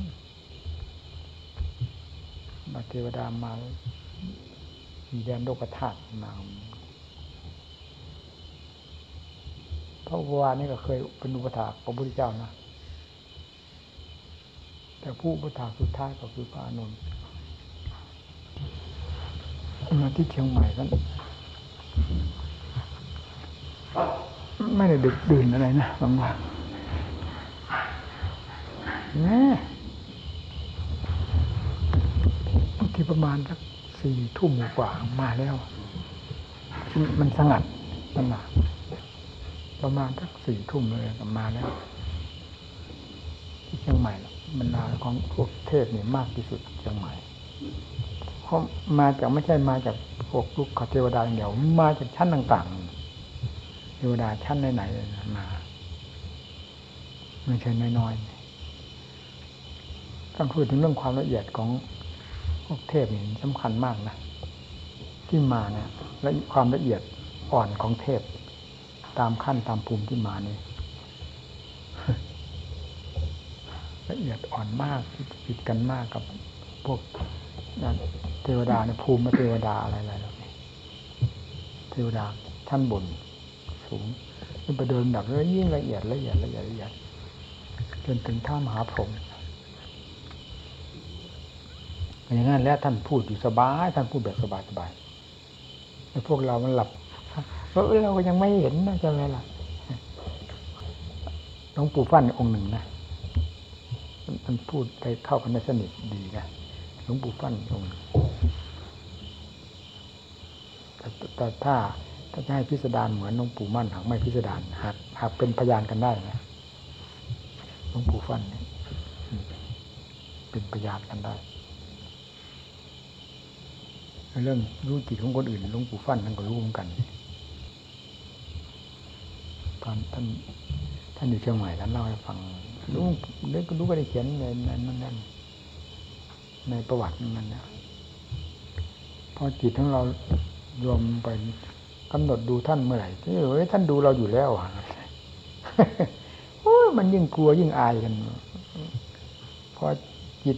มาเทวดามามีแดนโลกธาตุมา พระวานี่ก็เคยเป็นอุปถากพระพุทธเจ้านะ แต่ผู้อุปถากสุดท้ายก็คือพระอานนท์มาที่เชียงใหม่กันไม่ได้ดึกดื่นอะไรนะบางวันแน่ที่ประมาณสักสี่ทุ่มกว่ามาแล้ว มันสงัดมันหนา ประมาณสักสี่ทุ่มเลยกมาแล้วที่เชียงใหม่บรรดาของพวกเทศนี่มากที่สุดเชียงใหม่เพราะมาจากไม่ใช่มาจากพวกลูกขเทวดาเดียวมาจากชั้นต่างๆ เทวดาชั้นไหนๆมาไม่ใช่น้อยๆต้องพูดถึงเรื่องความละเอียดของพวกเทพนี่สำคัญมากนะที่มาเนี่ยและความละเอียดอ่อนของเทพ ตามขั้นตามภูมิที่มานี่ละเอียดอ่อนมากผิดกันมากกับพวกเทวดาในภูมิเทวดาอะไรๆแล้เทวดาท่านบนสูงมันไปเดินดับแล้วยิ่งละเอียดละเอียดละเอียดละเอียดจนถึงท่ามหาพรหมอย่างนั้นแล้วท่านพูดอยู่สบาย ท่านพูดแบบสบายสบายแต่พวกเรามันหลับ เออเราก็ยังไม่เห็นนะใช่ไหมล่ะหลวงปู่ฟั่นองค์หนึ่งนะมันพูดไปเข้ากันได้สนิทดีนะหลวงปู่ฟั่นองค์แต่ถ้าถ้าจะให้พิสดารเหมือนหลวงปู่มั่นหากไม่พิสดารหากหากเป็นพยานกันได้นะหลวงปู่ฟั่นเนี่ยเป็นพยานกันได้เรื่องรู้จิตของคนอื่นหลวงปู่ฟั่นท่านก็รู้เหมือนกัน ตอนท่านท่านอยู่เชียงใหม่ท่านเล่าให้ฟังรู้เรื่องก็รู้ก็ได้เขียนในนั้นนั่นในประวัตินั้นนะพอจิตของเรารวมไปกำหนดดูท่านเมื่อไหร่ที่เอ้ยท่านดูเราอยู่แล้วอะโอ้มันยิ่งกลัวยิ่งอายกันพอจิต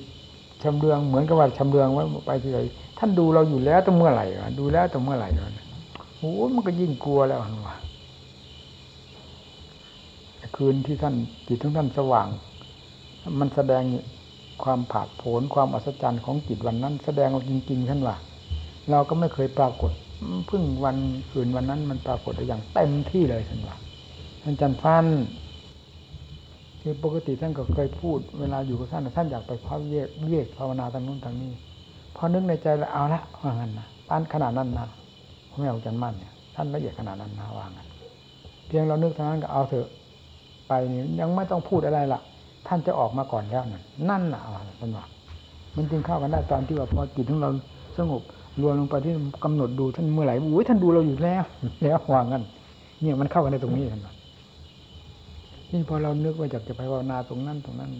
ชำเรืองเหมือนกับว่าชำเรืองว่าไปที่ไหนท่านดูเราอยู่แล้วตั้งเมื่อไหร่วะดูแล้วตั้งเมื่อไหร่วะโอ้มันก็ยิ่งกลัวแล้วว่ะ คืนที่ท่านจิตของท่านสว่าง มันแสดงความผาดโผนความอัศจรรย์ของจิตวันนั้น แสดงออกจริงๆท่านว่าเราก็ไม่เคยปรากฏเพิ่งวันคืนวันนั้นมันปรากฏอย่างเต็มที่เลยท่านว่าท่านจันฟันคือปกติท่านก็เคยพูด เวลาอยู่กับท่านท่านอยากไปพักเยกเยกภาวนาทางนู้นทางนี้พอนึกในใจแล้วเอาละว่างั้นนะปานขนาดนั้นนะพระแม่จันมั่นเนี่ยท่านละเอียดขนาดนั้นนะว่างั้นเพียงเรานึกทางนั้นก็เอาเถอะ ไปนี่ยังไม่ต้องพูดอะไรละท่านจะออกมาก่อนแล้วนั่นนั่นน่ะท่านว่ามันจึงเข้ากันได้ตอนที่ว่าพอจิตของเราสงบรวมลงไปที่กำหนดดูท่านเมื่อไหร่อุ้ยท่านดูเราอยู่แล้วแล้ววางกันเนี่ยมันเข้ากันในตรงนี้ท่านว่านี่พอเรานึกว่าอยากจะไปภาวนาตรงนั้นตรงนั้น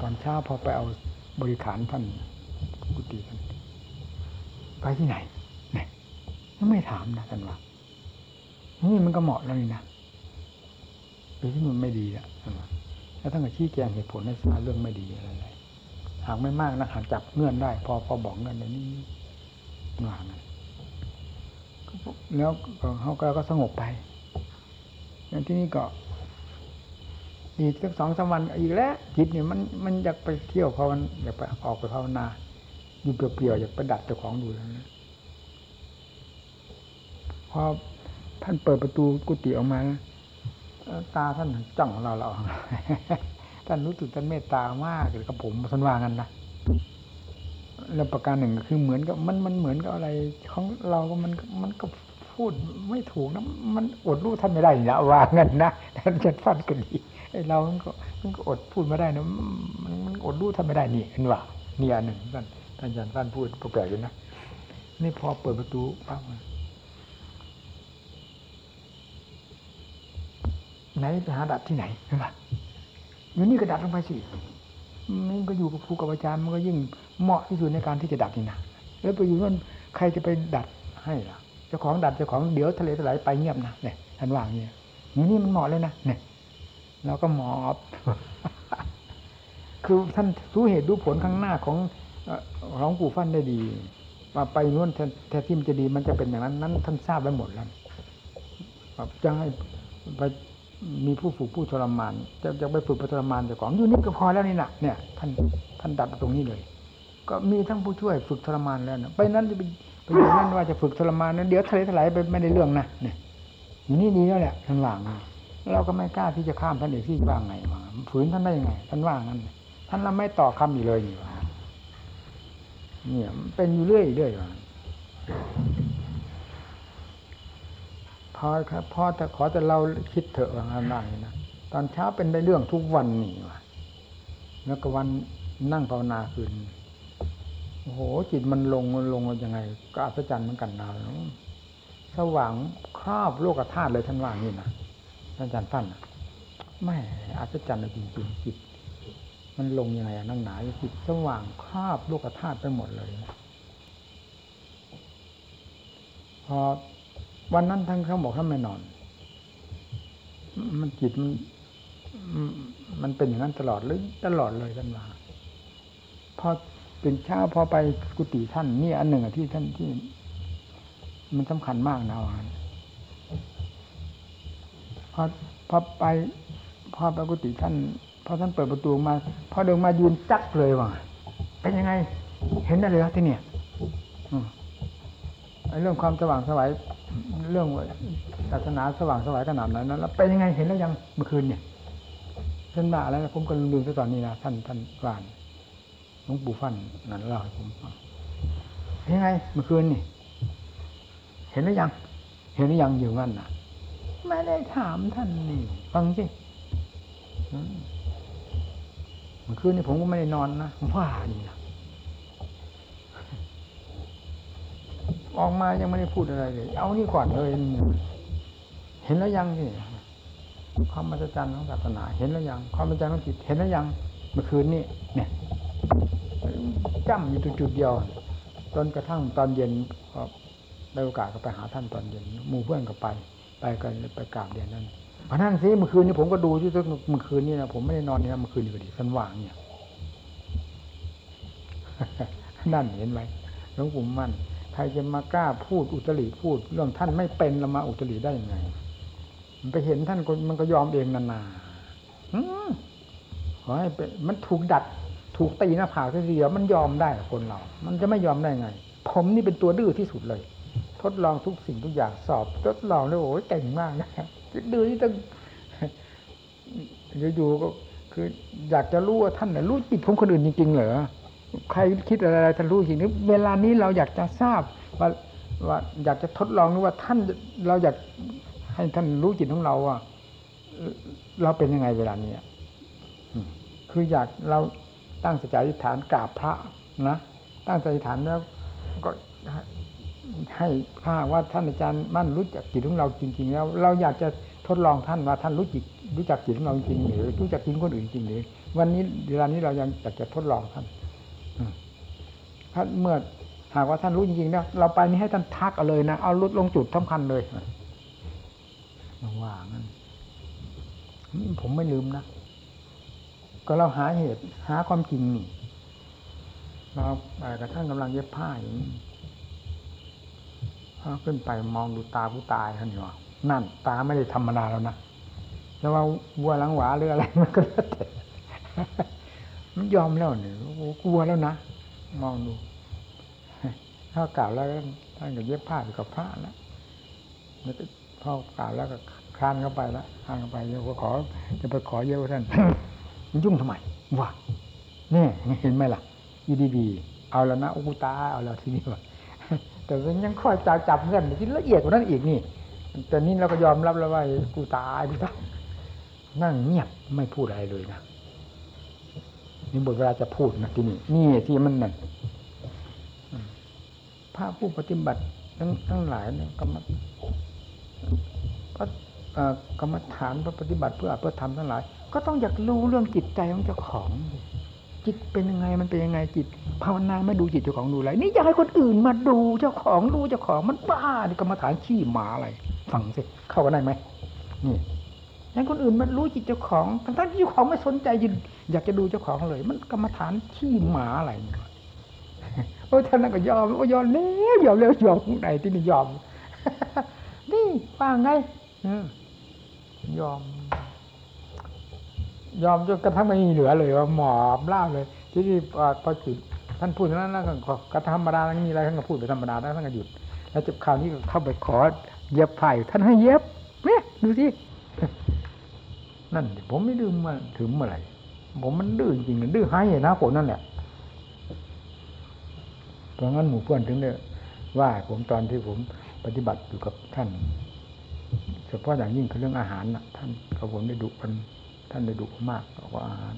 ตอนเช้าพอไปเอาบริขารท่านกุฏิท่านไปที่ไหนเนี่ยไม่ถามนะท่านว่านี่มันก็เหมาะแล้วนี่นะ หรือที่มันไม่ดีอะแล้วท่านก็ชี้แจงเหตุผลให้ทราบเรื่องไม่ดีอะไรๆหากไม่มากนะหากจับเงื่อนได้ พอพอบอกเงื่อนแบบนี้งานแล้วเขาก็สงบไปอย่างที่นี่ก็ อีกสักสองสามวันอีกแล้วจิตเนี่ยมันมันอยากไปเที่ยวภาวนาอยากไปออกไปภาวนาอยู่เปลี่ยวๆอยากไปดัดเจ้าของดูแล้วนะพอท่านเปิดประตูกุฏิออกมา ตาท่านจ้องเราเราท่านรู้สึกท่านเมตตามากเลยกับผมท่านว่างันนะแล้วประการหนึ่งก็คือเหมือนกับมันมันเหมือนกับอะไรของเราก็มันมันก็พูดไม่ถูกนะมันอดรู้ท่านไม่ได้นะว่างันนะท่านจะฟันก็ดีไอ้เรามันก็มันก็อดพูดไม่ได้นะมันมันอดรู้ท่านไม่ได้นี่เห็นว่านี่อันหนึ่งท่านท่านอาจารย์ฟันพูดแปลกๆอยู่นะนี่พอเปิดประตูปั๊บ ไหนไปหาดัดที่ไหนเห็นปะอยู่นี่ก็ดัดลงไปสิมันก็อยู่กับครูกับอาจารย์มันก็ยิ่งเหมาะที่สุดในการที่จะดัดนี่นะแล้วไปอยู่นั่นใครจะไปดัดให้ล่ะเจ้าของดัดเจ้าของเดี๋ยวทะเลถลายไปเงียบนะเนี่ยท่านว่างเนี่ยนี่นี่มันเหมาะเลยนะเนี่ยเราก็หมอบคือท่านรู้เหตุรู้ผลข้างหน้าของเอ่อของปู่ฟันได้ดีว่าไปนู่นแท้ที่มันจะดีมันจะเป็นอย่างนั้นนั้นท่านทราบไว้หมดแล้วจะให้ไป มีผู้ฝึกผู้ทรมาน จะจะไปฝึกไปทรมานเจ้าของอยู่นี่ก็พอแล้วนี่นะเนี่ยท่านท่านดัดตรงนี้เลย ก็มีทั้งผู้ช่วยฝึกทรมานแล้วนะไปนั้นจะไปไปอยู่นั่นว่าจะฝึกทรมานนั้นเดี๋ยวทะเลถลายไปไม่ได้เรื่องนะเนี่ยอยู่นี่ดีแล้วแหละท่านว่างเราก็ไม่กล้าที่จะข้ามท่านเอกที่ว่างไงมาฝืนท่านได้ยังไง ท่านว่างั้นท่านเราไม่ต่อคำอยู่เลยนี่ว่เนี่ยเป็นอยู่เรื่อยเรื่อยว่ พอครับพอแต่ขอแต่เราคิดเถอะว่างั้นว่าอย่างนี้นะตอนเช้าเป็นได้เรื่องทุกวันนี่ว่ะแล้วก็วันนั่งภาวนาคืนโอ้โหจิตมันลงมันลงยังไง ก็อัศจรรย์เหมือนกันนะสว่างครอบโลกธาตุเลยท่านว่างี้นะท่านอาจารย์ฟั่นน่ะไม่อัศจรรย์เลยจริงๆจิต มันลงยังไงอะนั่งหนาจิตสว่างครอบโลกธาตุไปหมดเลยพอ วันนั้นท่านเขาบอกท่านไม่นอน มันจิตมันมันเป็นอย่างนั้นตลอดเลยตลอดเลยท่านว่าพอตื่นเช้าพอไปกุฏิท่านนี่อันหนึ่งที่ท่านที่ มันสำคัญมากนะวันพอพอไปพอไปกุฏิท่านพอท่านเปิดประตูมา พอเดินมายืนจักเลยว่ะเป็นยังไง เห็นได้เลยครับที่เนี่ยอื เรื่องความสว่างสวายเรื่องศาสนาสว่างสวายขนาดนั้นแล้วเป็นยังไงเห็นแล้วยังเมื่อคืนเนี่ยท่านว่าอะไรนะผมก็ลืมไปตอนนี้นะท่านท่านว่านหลวงปู่ฟันนั่นเล่าให้ผมฟังยังไงเมื่อคืนนี่เห็นหรือยัง เห็นหรือยังอยู่งั้นน่ะ ไม่ได้ถามท่านนี่ฟังสิเมื่อคืนนี่ผมก็ไม่ได้นอนนะว่านี่นะ ออกมายังไม่ได้พูดอะไรเลย เอานี่ก่อนเลย เห็นแล้วยังสิความมหัศจรรย์ของศาสนา เห็นแล้วยัง ความมหัศจรรย์ของจิต เห็นแล้วยัง เมื่อคืนนี่เนี่ยจ้ำอยู่จุดเดียว จนกระทั่งตอนเย็นก็ได้โอกาสก็ไปหาท่านตอนเย็นหมู่เพื่อนก็ไป ไปกันไปกราบเรียนนั่นพนั่นสิเมื่อคืนนี้ผมก็ดูที่ตึกเมื่อคืนนี้นะผมไม่ได้นอนนี่นะเมื่อคืนนี้ก็ดีสันว่างเนี่ยนั่นเห็นไหมหลวงปู่มั่น รจะมากล้าพูดอุตริพูด เรื่องท่านไม่เป็นละมาอุตริได้ยังไง มันไปเห็นท่านมันก็ยอมเองนานาอืมขอให้เป็นมันถูกดัด ถูกตีหน้าผากทีเดียวมันยอมได้คนเรา มันจะไม่ยอมได้ไง ผมนี่เป็นตัวดื้อที่สุดเลย ทดลองทุกสิ่งทุกอย่างสอบ ทดลองแล้วโอ้ยเก่งมากนะดื้อที่ต้องอยู่ๆก็คืออยากจะรู้ว่าท่านน่ะรู้จิตของคนอื่นจริงๆเหรอ ใครคิดอะไรท่านรู้จริงนี้เวลานี้เราอยากจะทราบว่าว่าอยากจะทดลองว่าท่านเราอยากให้ท่านรู้จิตของเราว่าเราเป็นยังไงเวลานี้คืออยากเราตั้งสัจจะอธิษฐานกราบพระนะตั้งสัจจะอธิษฐานแล้วก็ให้ถ้าว่าท่านอาจารย์มั่นรู้จักจิตของเราจริง ๆ แล้ว เราอยากจะทดลองท่านว่าท่านรู้จิตรู้จักจิตของเราจริงหรือรู้จักจิตคนอื่นจริงหรือวันนี้เวลานี้เรายังอยากจะทดลองท่าน ถ้าเมื่อหากว่าท่านรู้จริงๆเนี่ยเราไปนี่ให้ท่านทักเอาเลยนะเอาลุดลงจุดสำคัญเลยว่างั้นผมไม่ลืมนะก็เราหาเหตุ หาความจริงนี่เราไปกระทั่งกำลังเย็บผ้าอย่างนี้ขึ้นไปมองดูตาผู้ตายท่านอยู่นั่น ตาไม่ได้ธรรมดาแล้วนะแล้วว่าวัวหลังหวาหรืออะไรมันก็แล้วแต่มันยอมแล้วเนี่ยกลัวแล้วนะ มองดูถ้ากล่าวแล้วท่านก็เย็บผ้าอยู่กับพระแล้วแล้วพอกล่าวแล้วก็คลานเข้าไปแล้วคลานเข้าไปเดี๋ยก็ขอจะไปขอเยอะท่านยุ่งทำไมวะนี่เห็นไหมล่ะอยู่ดีเอาแล้วนะอ้กูตาเอาแล้วทีนี้ว่าแต่มันยังคอยจับจับเงื่อนที่ละเอียดกว่านั้นอีกนี่แต่นี่เราก็ยอมรับแล้วว่ากูตายกูตายนั่งเงียบไม่พูดอะไรเลยนะ นี่บทเวลาจะพูดนะที่นี่นี่ที่มันนั่นพระผู้ปฏิบัติทั้งทั้งหลายเนี่ยก็มาก็อ่อกรรมฐานพระปฏิบัติเพื่อเพื่อทำทั้งหลาย ก็ต้องอยากรู้เรื่องจิตใจของเจ้าของ จิตเป็นยังไงมันเป็นยังไงจิต ภาวนาไม่ดูจิตเจ้าของดูอะไรนี่อยากให้คนอื่นมาดูเจ้าของดูเจ้าของมันบ้านี่กรรมฐานขี้หมาอะไร ฟังสิเข้ากันได้ไหมนี่ ให้คนอื่นมันรู้จิตเจ้าของทั้งที่เจ้าของไม่สนใจยินอยากจะดูเจ้าของเลย มันกรรมฐานขี้หมาอะไรเนี่ยโอ้ยท่านนั้นก็ยอมโอ้ยอมแล้วยอมแล้วยอมไหนที่นี่ยอม นี่ว่าไงอืมยอม ยอมจนกระทั่งไม่มีเหลือเลยว่าหมอบล่าเลย ที่ที่พอจุดท่านพูดอย่างนั้นแล้วก็ก็ธรรมดาแล้วมีอะไรท่านก็พูดไปธรรมดาแล้วท่านก็หยุดแล้วจะคราวนี้ก็เข้าไปขอเย็บไผ่ท่านให้เย็บเนี่ยดูสิ นั่นผมไม่ดื้อมาถึงเมื่อไหร่ผมมันดื้อจริงๆดื้อให้นะผมนั่นแหละเพราะงั้นหมู่เพื่อนถึงได้ว่าผมตอนที่ผมปฏิบัติอยู่กับท่าน เฉพาะอย่างยิ่งคือเรื่องอาหารนะท่านกับผมได้ดุกันท่านได้ดุมากกว่าอาหาร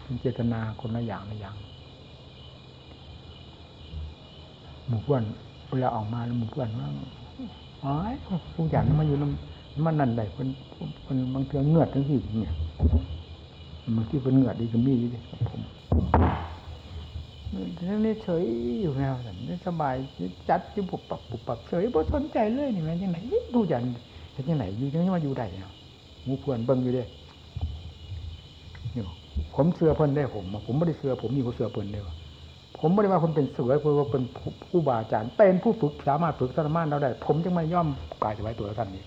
เป็นเจตนาคนละอย่างละอย่าง หมู่เพื่อนเวลาออกมาแล้วหมู่เพื่อนว่าอ๋อทุกอย่างมันอยู่น้ำ มันนั่นได้เป็นเป็นบางเทือเงือดทั้งที่เนี่ยบางที่เป็นเงือดดีก็มีอยู่ดิครับผมนี่เฉยอยู่แนวนั้นนี่สบายจัดที่ปุบปับปุบปับเฉยบ่สนใจเลยนี่แม่นยังไงดูอย่างเห็นยังไงอยู่ยังมาอยู่ได้เนาะหมู่เพื่อนเบิ่งอยู่เด้อยู่ผมเสือเพิ่นได้ผมผมไม่ได้เสือผมมีคนเสือเพิ่นได้ว่ะผมไม่ได้ว่าคนเป็นเสือเพราะว่าเป็นผู้บาอาจารย์เป็นผู้ฝึกสามารถฝึกสามารถเราได้ ผมจึงไม่ย่อมกายถวายตัวท่านนี้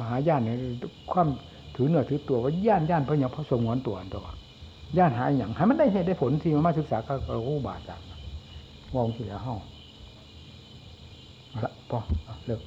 มหาญาณเนี่ยความถือเหนือถือตัวว่าญาณญาณเพราะอย่างพระสงวนตัวอันตัวญาณหายอย่างให้มันได้เหตุได้ผลที่มาศึกษาก็รู้บาอาจารย์วองเสียห้องละพอเลิก